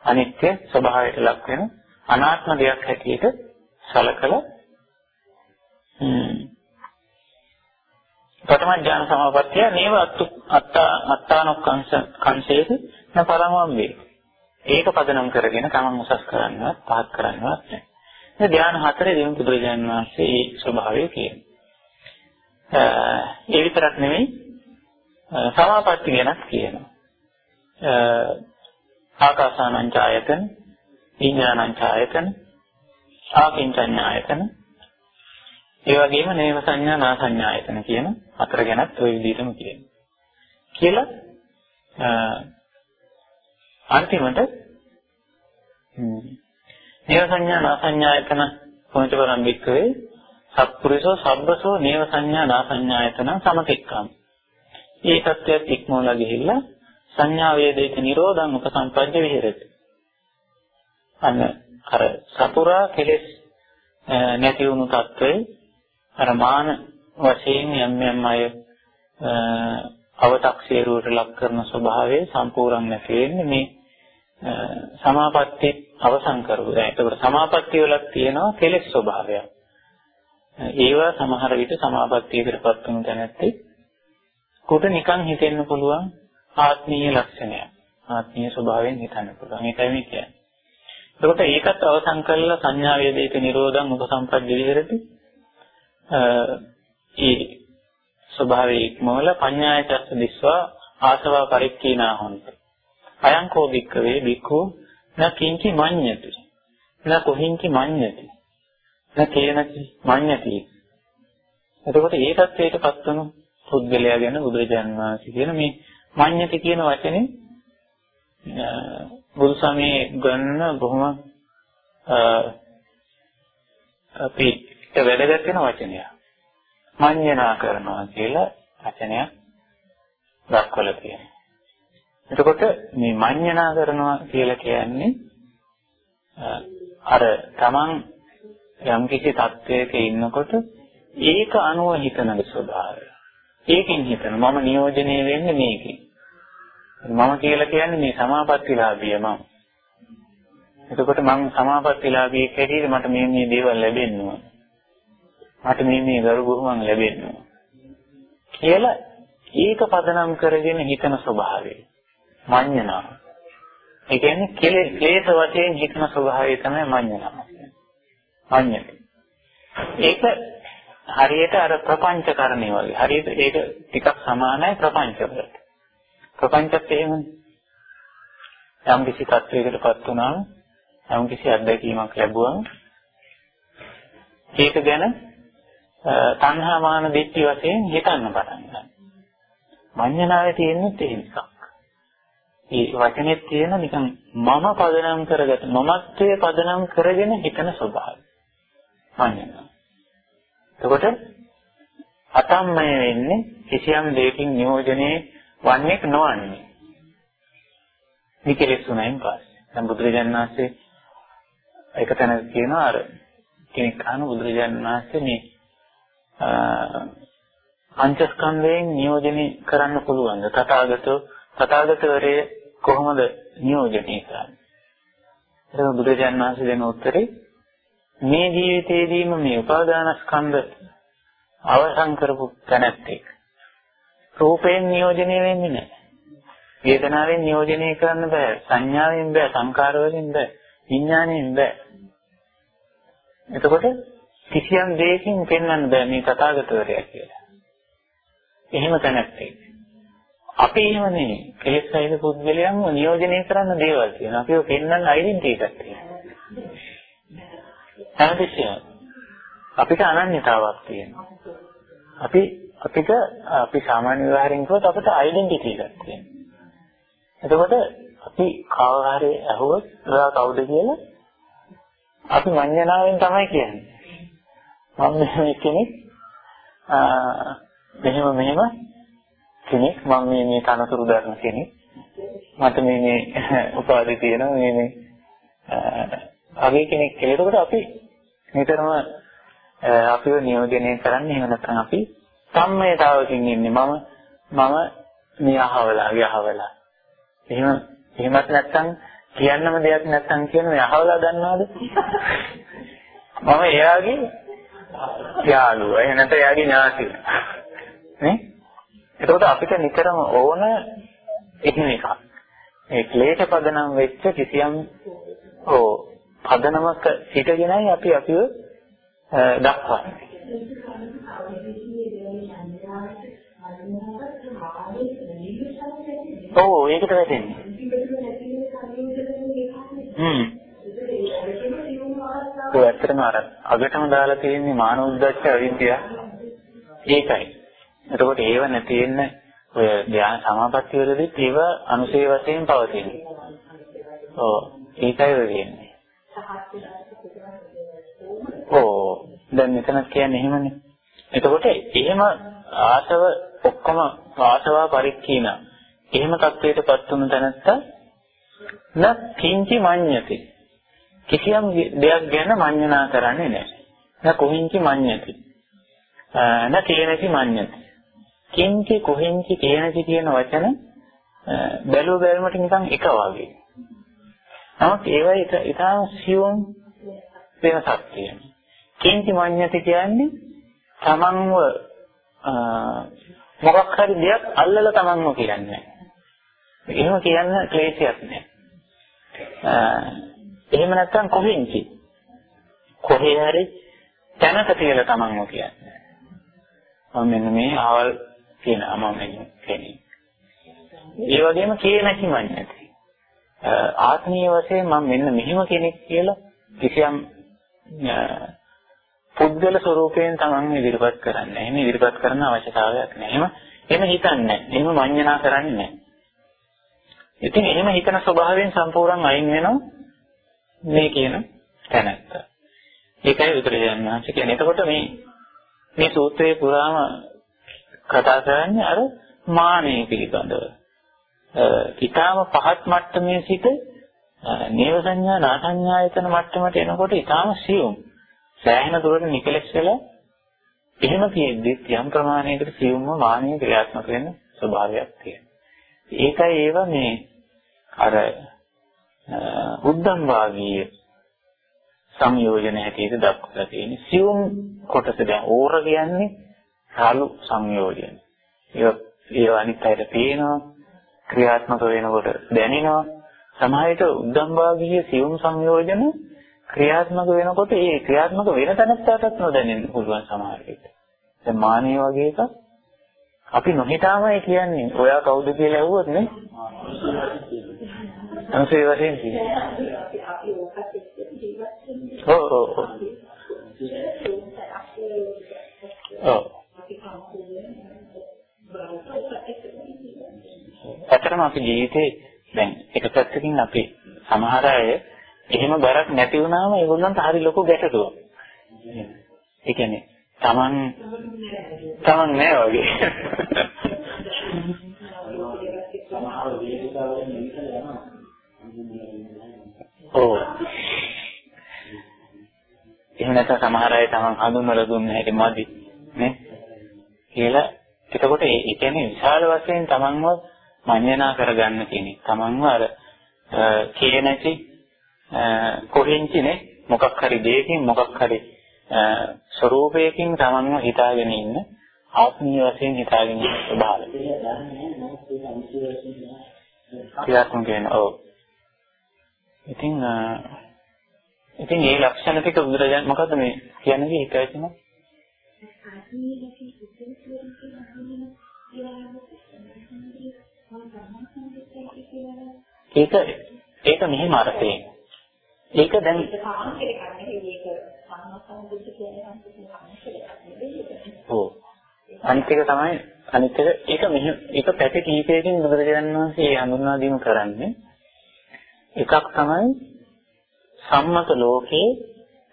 අනිත්‍ය ස්වභාවයට ලක් වෙන අනාත්ම දෙයක් හැටියට සැලකලා ප්‍රථම ඥාන සමාපත්තිය නේව අත්තා අත්තානොක්ඛංශ කංශේති න පරමම් වේ. ඒක පදනම් කරගෙන තමන් උසස් කරන්නවත් පහත් කරන්නවත් නැහැ. මේ ධ්‍යාන හතරේ දෙවි බුදුරජාණන් වහන්සේ මේ ස්වභාවය කියනවා. ඒ විතරක් නෙමෙයි සමාපatti ගැනත් කියනවා. ආකාසානං ඡායතන, විඥානං ඡායතන, ආකින්චඤ්ඤායතන. ඒ වගේම නේම සංඥා නා සංඥායතන කියන හතර ගැනත් ওই විදිහටම කියනවා. කියලා අන්තිමට නේව සංඥා නා සංඥායතන කොහොමද කරන් වික්කවේ සත්පුරුෂෝ සබ්බසෝ නේව සංඥා නා සංඥායතන සමතික්කම්. ඒ තත්ත්වයට ඉක්මවලා ගිහිල්ලා සංඥා වේදිත නිරෝධං උපසම්පජ්ජ විහෙරති. අන්න අර සතුරා කෙලෙස් නැති වුණු தත්වේ අර මාන වශයෙන් යම් යම් අය අව탁සීරුවට ලක් කරන ස්වභාවය සම්පූර්ණ නැති වෙන්නේ මේ සමාපatti අවසන් කරපු. දැන් ඒකට සමාපatti වල තියෙනවා කෙලෙස් ස්වභාවයක්. ඒවා සමහර විට සමාපත්තියකටපත් වුණු තැනැත්තේ කොට නිකන් හිතෙන්න පුළුවන් ආත්මීය ලක්ෂණය. ආත්මීය ස්වභාවයෙන් හිතන්න පුළුවන්. ඒකයි මේ කියන්නේ. එතකොට ඒකත් අවසන් කළා සංඥා වේදිත නිරෝධං උපසම්පද්ද විහෙරති. ඒ ස්වභාවයේ ඉක්මවල පඤ්ඤායතස්ස දිස්වා ආසවා පරික්කීනා හොන්ති. අයං කෝ වික්කවේ විකෝ න කිංචි මඤ්ඤති. න කොහින්චි මඤ්ඤති. න කේනචි මඤ්ඤති. එතකොට ඒ தත්වයටපත් වන පුද්ගලයා ගැන බුදුරජාණන් වහන්සේ කියන මේ මඤ්ඤති කියන වචනේ බුදු සමයේ ගන්න බොහොම අපිට වැදගත් වෙන වචනයක්. මඤ්ඤණා කරනවා කියලා වචනයක් දක්වලා තියෙනවා. එතකොට මේ මඤ්ඤණා කරනවා කියලා කියන්නේ අර තමන් යම්කිසි තත්වයක ඉන්නකොට ඒක අනුව හිතන ස්වභාවය. ඒකෙන් හිතන මම නියෝජනය වෙන්නේ මේකෙන්. මම කියලා කියන්නේ මේ සමාපත්තිලාභිය මම. එතකොට මම සමාපත්තිලාභියෙක් හැටියට මට මේ මේ දේවල් ලැබෙන්න ඕන. මට මේ මේ ගරු බුහුමන් ලැබෙන්න ඕන. කියලා ඒක පදනම් කරගෙන හිතන ස්වභාවය. මඤ්ඤණා. ඒ කියන්නේ කෙලෙස් ක්ලේශ වශයෙන් හිතන ස්වභාවය තමයි මඤ්ඤණා. මඤ්ඤති. ඒක හරියට අර ප්‍රපංචකරණේ වගේ. හරියට ඒක ටිකක් සමානයි ප්‍රපංචවලට. ප්‍රපංචත් එහෙමනේ. යම් කිසි තත්වයකටපත් වුණාම යම් කිසි අත්දැකීමක් ලැබුවම ඒක ගැන තණ්හා මාන දිට්ඨි වශයෙන් හිතන්න පටන් ගන්නවා. මඤ්ඤණාවේ තියෙන්නේ ඒ එකක්. ඒ වචනේ තියෙන නිකන් මම පදනම් කරගත මමත්වයේ පදනම් කරගෙන හිතන ස්වභාවය. මඤ්ඤණා. එතකොට අතම්මය වෙන්නේ කිසියම් දෙයකින් නියෝජනයේ වන්නේ නොවන්නේ. විකලෙසුණයින් පස්සේ. දැන් බුදුරජාණන් වහන්සේ එක තැනක කියනවා අර කෙනෙක් අහන බුදුරජාණන් වහන්සේ මේ පංචස්කන්ධයෙන් නියෝජනය කරන්න පුළුවන්ද? තථාගතෝ තථාගතවරේ කොහොමද නියෝජනය කරන්නේ? ඒක බුදුරජාණන් වහන්සේ දෙන උත්තරේ මේ ජීවිතේදීම මේ උපාදානස්කන්ධ අවසන් කරපු තැනැත්තෙක් රූපයෙන් නියෝජනය වෙන්නේ නැහැ. වේදනාවෙන් නියෝජනය කරන්න බෑ. සංඥාවෙන් බෑ. සංකාර වලින් බෑ. විඥාණයෙන් බෑ. එතකොට කිසියම් දෙයකින් පෙන්වන්න බෑ මේ තථාගතවරයා කියලා. එහෙම තැනැත්තෙක්. අපි එහෙම නෙමෙයි. කෙලෙස් සහිත පුද්ගලයන්ව නියෝජනය කරන්න දේවල් තියෙනවා. අපිව පෙන්වන්න ඩෙන්ටිටි එකක් තියෙනවා. හැමතිස්සෙම අපිට අනන්‍යතාවක් තියෙනවා. අපි අපිට අපි සාමාන්‍ය විවහාරයෙන් කිව්වොත් අපිට ඩෙන්ටිටි එකක් තියෙනවා. එතකොට අපි කවහරි අහුවොත් ඔයා කවුද කියලා අපි මඤ්ඤණාවෙන් තමයි කියන්නේ. මම මෙහෙම කෙනෙක් මෙහෙම මෙහෙම කෙනෙක් මම මේ මේ තනතුරු දරන කෙනෙක්. මට මේ මේ උපාධි තියෙනවා මේ මේ අගේ කෙනෙක් කියලා. එතකොට අපි නිතරම අපිව නියෝජනය කරන්නේ එහෙම නැත්නම් අපි සම්මයතාවකින් ඉන්නේ. මම මම මේ අහවලා යහවලා එහෙම එහෙමත් නැත්නම් කියන්නම දෙයක් නැත්නම් කියන මේ අහවලා දන්නවද? මම එයාගේ යාළුවා. එහෙම නැත්නම් එයාගේ ඥාතිය. නේ? එතකොට අපිට නිතරම ඕන එහෙම එකක්. මේ ක්ලේශ පදනම් වෙච්ච කිසියම් ඕ පදනමක සිටගෙනයි අපි අපිව දක්වන්නේ. ඔව් ඒකට වැටෙන්නේ. හ්ම්. ඔය ඇත්තටම අර අගටම දාලා තියෙන්නේ මාන උද්දච්ච අවිද්‍යාව. ඒකයි. එතකොට ඒව නැති වෙන්න ඔය ධ්‍යාන සමාපatti වලදීත් ඒව අනුසේ වශයෙන් පවතින. ඔව් ඒකයි වෙන්නේ. ඕ දැන් මෙතන කියන්නේ එහෙමනේ. එතකොට එහෙම ආසව ඔක්කොම ආසවා පරික්කීන එහෙම තත්වයකටපත් වුණු තැනත්තා න කිංචි මඤ්ඤති කිසියම් දෙයක් ගැන මඤ්ඤණා කරන්නේ නැහැ. න කොහින්චි මඤ්ඤති. න කේනචි මඤ්ඤති. කිංචි කොහින්චි කේනචි කියන වචන බැලුව බැලමට නිකන් එක වගේ. නමුත් ඒවා ඊට ඉතාම සියුම් වෙනසක් තියෙනවා. කිංචි මඤ්ඤති කියන්නේ තමන්ව මොකක් හරි දෙයක් අල්ලලා තමන්ව කියන්නේ. එහෙම කියන්න ක්ලේශයක් නෑ. එහෙම නැත්නම් කොහෙන්චි කොහේ හරි තැනක තියලා තමන්ව කියන්නේ. මම මෙන්න මේ ආවල් කියනවා මම මෙන්න කෙනෙක්. ඒ වගේම කේනකි මඤ්ඤති. ආත්මීය වශයෙන් මම මෙන්න මෙහෙම කෙනෙක් කියලා කිසියම් පුද්ගල ස්වરૂපයෙන් තමන් ඉදිරිපත් කරන්නේ. එහෙම ඉදිරිපත් කරන්න අවශ්‍යතාවයක් නැහැ. එහෙම එහෙම හිතන්නේ නැහැ. එහෙම මඤ්ඤණා කරන්නේ නැහැ. ඉතින් එහෙම හිතන ස්වභාවයෙන් සම්පූර්ණ අයින් වෙනවා මේ කියන තැනත්ත. ඒකයි බුදුරජාණන් වහන්සේ කියන්නේ. එතකොට මේ මේ සූත්‍රයේ පුරාම කතා කරන්නේ අර මානෙ පිළිබඳව. ඊටාම පහත් මට්ටමේ සිට නේව සංඥා නාසඤ්ඤායතන මට්ටමට එනකොට ඊටාම සියුම්. සෑහෙන දුරට නිකලෙස් වෙලා එහෙම තියෙද්දි යම් ප්‍රමාණයකට සියුම්ව මානෙ ක්‍රියාත්මක වෙන ස්වභාවයක් තියෙනවා. ඒකයි ඒව මේ අර උද්දම් වාගීය සංයෝජන හැටියට දක්වලා තියෙන්නේ. සියුම් කොටස දැන් ඕර කියන්නේ රළු සංයෝජන. ඒක ඒ අනිත් අයට පේනවා ක්‍රියාත්මක වෙනකොට දැනෙනවා. සමහර විට උද්දම් වාගීය සියුම් සංයෝජන ක්‍රියාත්මක වෙනකොට ඒ ක්‍රියාත්මක වෙන තැනටත් නොදැනෙන්න පුළුවන් සමහර විට. දැන් මානිය වගේ එකක් අපි නොහිතාමයි කියන්නේ. ඔයා කවුද කියලා ඇහුවොත් නේ. අන්සේ වශයෙන් කියන්නේ. ඔව් ඔව් ඔව්. ඔව්. ඇත්තටම අපි ජීවිතේ දැන් එක පැත්තකින් අපි සමහර අය එහෙම බරක් නැති වුණාම ඒගොල්ලන්ට හරි ලොකු ගැටලුවක්. ඒ කියන්නේ Taman Taman නෑ වගේ. ඔව්. එහෙම නැත්නම් සමහර අය Taman හඳුන්වලා දුන්න හැටි මදි නේ කියලා එතකොට ඒ කියන්නේ විශාල වශයෙන් Tamanව මඤ්ඤණා කරගන්න කෙනෙක්. Tamanව අර කේනති කොහෙන්චිනේ මොකක් හරි දෙයකින් මොකක් හරි ස්වરૂපයකින් Tamanව හිතාගෙන ඉන්න ආත්මීය වශයෙන් හිතාගෙන ඉන්න ස්වභාවය. ක්‍රියාත්මක වෙන ඔව්. ඉතින් ඉතින් මේ ලක්ෂණ ටික බුදුරජාණන් මොකද්ද මේ කියන්නේ හිතයි තියෙනවා? ඒක ඒක මෙහෙම අර්ථයෙන්. ඒක දැන්. අනිත් එක තමයි අනිත් එක ඒක මෙහෙම ඒක පැති කීපයකින් බුදුරජාණන් වහන්සේ හඳුන්වා දීම කරන්නේ. එකක් තමයි සම්මත ලෝකයේ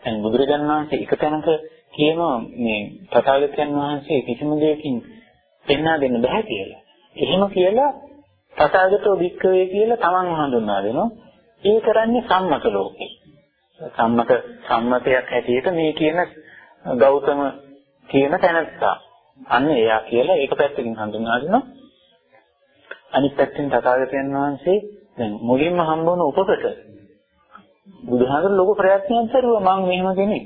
දැන් බුදුරජාණන් වහන්සේ එක තැනක කියනවා මේ තථාගතයන් වහන්සේ කිසිම දෙයකින් පෙන්වා දෙන්න බෑ කියලා. එහෙම කියලා තථාගතෝ භික්ඛවේ කියලා තමන් හඳුන්වා දෙනවා. ඒ කරන්නේ සම්මත ලෝකේ. සම්මත සම්මතයක් හැටියට මේ කියන ගෞතම කියන තැනත්තා. අන්න එයා කියලා ඒක පැත්තකින් හඳුන්වා දෙනවා. අනිත් පැත්තෙන් තථාගතයන් වහන්සේ දැන් මුලින්ම හම්බවන උපකට බුදුහාමර ලොකු ප්‍රයත්නයක් කරුවා මම මෙහෙම කෙනෙක්.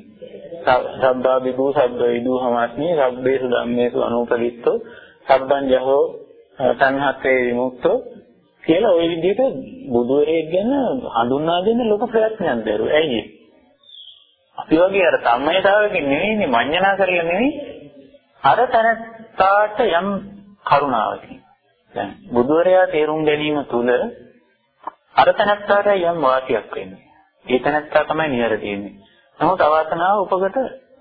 සබ්බා බිදු සබ්බ විදු හමාස්මි සබ්බේසු ධම්මේසු අනුපලිත්තෝ සබ්බං ජහෝ සංහත්වේ විමුක්තෝ කියලා ওই විදිහට බුදුරෙක් ගැන හඳුන්වා දෙන්න ලොකු ප්‍රයත්නයක් දරුවා. ඇයි අපි වගේ අර සම්මයතාවකින් නෙවෙයිනේ මඤ්ඤණා කරලා නෙවෙයි අර තනත්තාට යම් කරුණාවකින්. දැන් බුදුරයා තේරුම් ගැනීම තුල අර තනත්තාට යම් වාසියක් වෙන්නේ. ඒ තනත්තා තමයි නිවැරදින්නේ. නමුත් අවාසනාව උපකට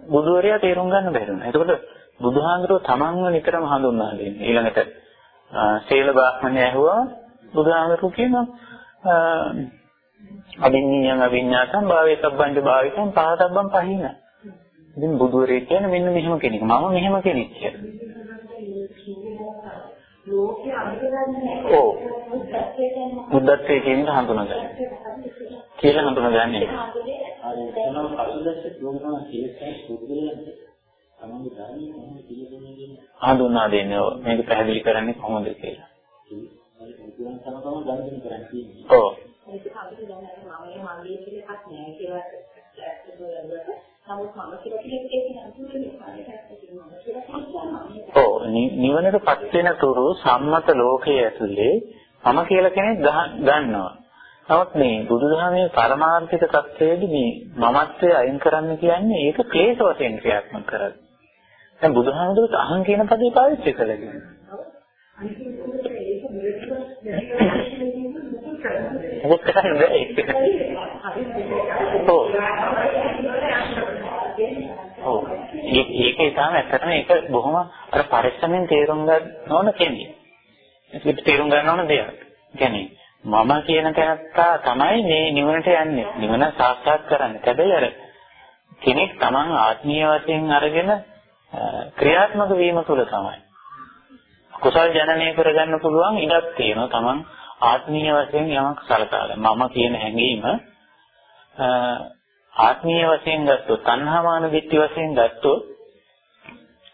බුදුරයා තේරුම් ගන්න බැරි වුණා. එතකොට බුදුහාඳුරෝ තමන්ව නිතරම හඳුන්වා දෙන්නේ. ඊළඟට සීල බ්‍රාහ්මණය ඇහුවා බුදුහාඳුරෝ කියනවා අභිඤ්ඤයං අභිඤ්ඤාතං භාවේ සබ්බංජ භාවිතං පහතබ්බං පහින. ඉතින් බුදුරේ කියන්නේ මෙන්න මෙහෙම කෙනෙක්. මම මෙහෙම කෙනෙක් කියලා. ඔව්. බුද්ධත්වයේ කියන හඳුනගන්න. කියලා හඳුනගන්නේ. අර එතනම පසුදැස්ස ප්‍රෝග්‍රෑම් කොහොමද පිළිගන්නේ හඳුනා දෙන්නේ මේක පැහැදිලි කරන්නේ කොහොමද කියලා. ඔව්. ඒක අපිට දැන් මම මගේ කියලා එකක් නෑ කියලා නමුත් මම කියලා කියන්නේ ඔව් නිවනටපත් වෙන තුරු සම්මත ලෝකයේ ඇතුලේ මම කියලා කෙනෙක් ගන්නවා. නමුත් මේ බුදුදහමේ පරමාර්ථික தත්වයේදී මේ මමත්වය අයින් කරන්න කියන්නේ ඒක ක්ලේශ වශයෙන් ක්‍රියාත්මක කරන්නේ. දැන් බුදුහාමුදුරුවෝ අහං කියන පදේ පාවිච්චි කළා කියන්නේ. මොකක් කරන්නේ ඒක? ඔව්. ඔව්. ඒකේ තමයි ඇත්තටම ඒක බොහොම අර පරිස්සමෙන් තේරුම් ගන්න ඕන කෙනෙක්. ඒක තේරුම් ගන්න ඕන දෙයක්. කියන්නේ මම කියන තැනත්තා තමයි මේ නිවනට යන්නේ. නිවන සාක්ෂාත් කරන්නේ. හැබැයි අර කෙනෙක් Taman ආත්මීය වශයෙන් අරගෙන ක්‍රියාත්මක වීම තුළ තමයි. කුසල් ජනනය කරගන්න පුළුවන් ඉඩක් තියෙනවා Taman ආත්මීය වශයෙන් යමක් සලකාගෙන. මම කියන හැඟීම ආත්මීය වශයෙන් ගත්තොත් තණ්හාමාන දිට්ඨි වශයෙන් ගත්තොත්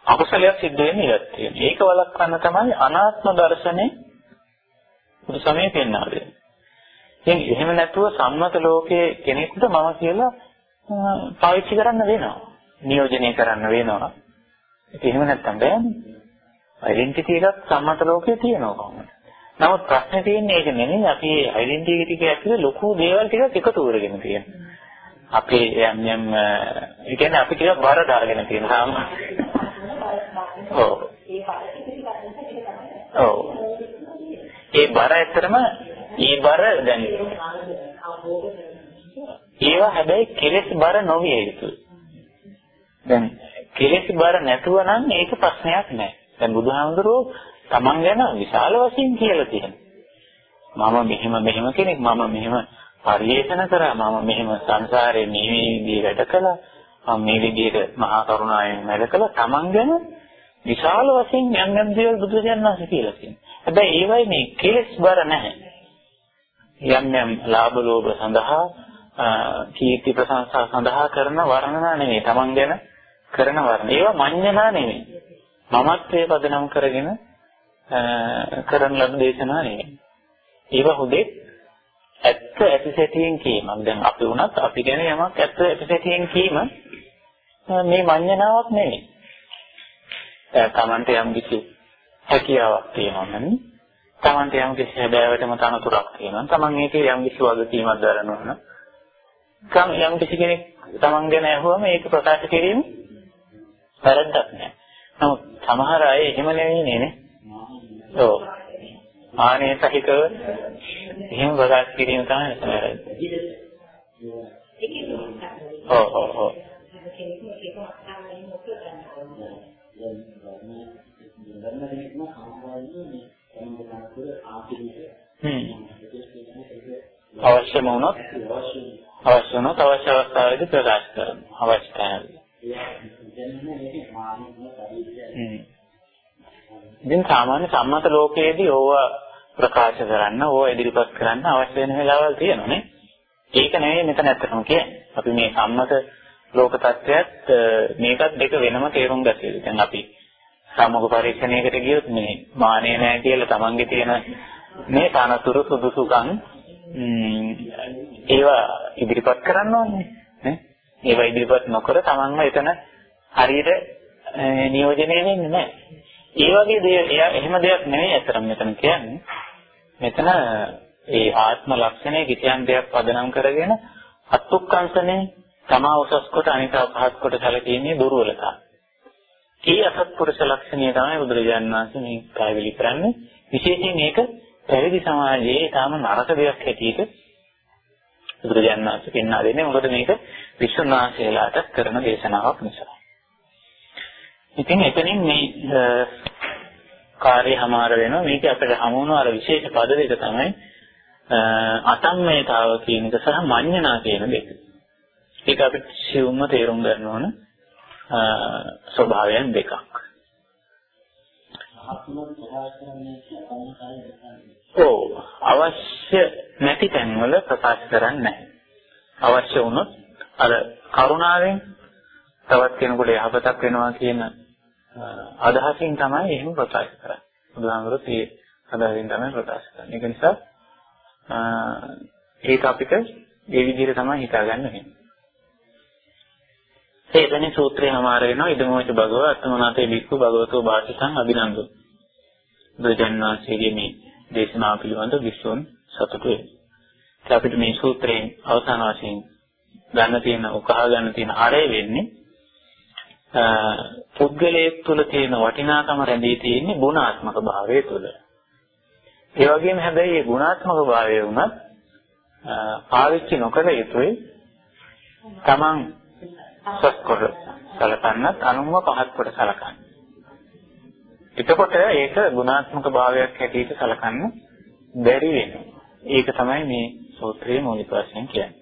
අකුසලයක් සිද්ධ වෙන්නේ ඉඩක් තියෙනවා. ඒක වළක්වන්න තමයි අනාත්ම දර්ශනේ බුදු සමයේ පෙන්වා දෙන්නේ. ඉතින් එහෙම නැතුව සම්මත ලෝකයේ කෙනෙකුට මම කියලා පාවිච්චි කරන්න වෙනවා. නියෝජනය කරන්න වෙනවා. ඒක එහෙම නැත්තම් බෑනේ. ඩෙන්ටිටි එකක් සම්මත ලෝකයේ තියෙනවා කොහොමද? නමුත් ප්‍රශ්නේ තියෙන්නේ ඒක නෙමෙයි අපි ඩෙන්ටිටි එක ඇතුලේ ලොකු දේවල් ටිකක් එකතු කරගෙන තියෙනවා. අපේ යම් යම් ඒ කියන්නේ අපි ටිකක් බර දාගෙන තියෙනවා. ඔව්. ඔව්. ඒ බර ඇත්තරම ඒ බර දැන් ඒවා හැබැයි කෙලෙස් බර නොවිය යුතුයි. දැන් කෙලෙස් බර නැතුව නම් ඒක ප්‍රශ්නයක් නෑ. දැන් බුදුහාමුදුරුවෝ Taman ගැන විශාල වශයෙන් කියලා තියෙනවා. මම මෙහෙම මෙහෙම කෙනෙක් මම මෙහෙම පරිේෂණ කරා මම මෙහෙම සංසාරේ මේ විදිහට වැඩ කළා. මම මේ විදිහට මහා කරුණාවෙන් වැඩ කළා. Taman ගැන විශාල වශයෙන් යම් යම් දේවල් බුදුරජාණන් වහන්සේ කියලා තියෙනවා. හැබැයි ඒවයි මේ කෙලෙස් බර නැහැ. යම් යම් ලාභ ලෝභ සඳහා කීර්ති ප්‍රශංසා සඳහා කරන වර්ණනා නෙමෙයි. Taman ගැන කරන වර්ණ. ඒවා මඤ්ඤණා නෙමෙයි. මමත්වයේ පදනම් කරගෙන කරන ලබන දේශනා නෙමෙයි. ඒවා හුදෙක් ඇත්ත ඇති සැටියෙන් කීමක්. දැන් අපි වුණත් අපි ගැන යමක් ඇත්ත ඇති සැටියෙන් කීම මේ මඤ්ඤණාවක් නෙමෙයි. තමන්ට යම් කිසි හැකියාවක් තියෙනවා නම් තමන්ට යම් කිසි හැබෑවටම තනතුරක් තියෙනවා. තමන් ඒකේ යම් කිසි වගකීමක් දරනවා නම් කම් යම් කිසි කෙනෙක් තමන් ගැන අහුවම ඒක ප්‍රකාශ කිරීම වැරද්දක් නෑ. නමුත් සමහර අය එහෙම නෙවෙයිනේ නේ. ඔව්. ආනේ සහිතව එහෙම ප්‍රකාශ කිරීම තමයි වැරද්ද. ඔව් ඔව් ඔව්. අවශ්‍යම වුණොත් අවශ්‍ය වුණොත් අවශ්‍ය අවස්ථාවේදී ප්‍රකාශ කරනවා අවස්ථාවේ. ඉතින් සාමාන්‍ය සම්මත ලෝකයේදී ඕවා ප්‍රකාශ කරන්න ඕවා ඉදිරිපත් කරන්න අවශ්‍ය වෙන වෙලාවල් තියෙනවානේ. ඒක නෙවෙයි මෙතන ඇත්තටම කියන්නේ. අපි මේ සම්මත ලෝක තත්ත්වයක් මේකත් දෙක වෙනම තේරුම් ගත යුතුයි. දැන් අපි සමුග පරීක්ෂණයකට ගියොත් මේ මානෙ නැහැ කියලා තමන්ගේ තියෙන මේ තනතුරු සුදුසුකම් ඒවා ඉදිරිපත් කරන්න ඕනේ නේ ඒවා ඉදිරිපත් නොකර තමන්ම එතන හරියට නියෝජනය වෙන්නේ නැහැ ඒ වගේ දේ එහෙම දෙයක් නෙවෙයි අතරම මෙතන කියන්නේ මෙතන ඒ ආත්ම ලක්ෂණය කිසියම් දෙයක් පදනම් කරගෙන අත්ුක්කංශනේ තමා උසස් කොට අනිතා පහත් කොට සැලකීමේ දුර්වලතාව ඒ අසත්පුරුෂ ලක්ෂණය තමයි බුදුරජාණන් වහන්සේ මේ පැහැදිලි කරන්නේ. විශේෂයෙන් මේක පැවිදි සමාජයේ තාම නරක දෙයක් හැටියට බුදුරජාණන් වහන්සේ පෙන්වා දෙන්නේ. මොකද මේක විශ්වනාථයලාට කරන දේශනාවක් නිසා. ඉතින් එතනින් මේ කාර්යය හමාර වෙනවා. මේක අපිට හමු වුණ අර විශේෂ පද දෙක තමයි අතම්මේතාව කියන එක සහ මඤ්ඤණා කියන දෙක. ඒක අපිට සිවුම්ම තේරුම් ගන්න ඕන. ස්වභාවයන් දෙකක්. ඔව් අවශ්‍ය නැති තැන්වල ප්‍රකාශ කරන්නේ නැහැ. අවශ්‍ය වුණොත් අර කරුණාවෙන් තවත් කෙනෙකුට යහපතක් වෙනවා කියන අදහසින් තමයි එහෙම ප්‍රකාශ කරන්නේ. බුදුහාමුදුරුවෝ ඒ අදහසින් තමයි ප්‍රකාශ කරන්නේ. ඒක නිසා ඒක අපිට ඒ විදිහට තමයි හිතාගන්න වෙන්නේ. ඒතන සූත්‍රය හමාර වෙනවා ඉදමෝච භගව අත්තමනාතේ බික්ඛු භගවතෝ වාචිකං අභිනන්දු. බුදුජන්නාංශයේ මේ දේශනාව පිළිබඳ විශ්වොන් සතුටු වෙනවා. අපිට මේ සූත්‍රයෙන් අවසාන වශයෙන් ගන්න තියෙන උකහා ගන්න තියෙන ආරය වෙන්නේ පුද්ගලයේ තුල තියෙන වටිනාකම රැඳී තියෙන්නේ ගුණාත්මක භාවය තුල. ඒ වගේම හැබැයි මේ ගුණාත්මක භාවය වුණත් පාවිච්චි නොකළ යුතුයි. තමන් සස් කොට සලකන්නත් අනුන්ව පහත් කොට සලකන්න. එතකොට ඒක ගුණාත්මක භාවයක් හැටියට සලකන්න බැරි වෙනවා. ඒක තමයි මේ සූත්‍රයේ මූලික වශයෙන් කියන්නේ.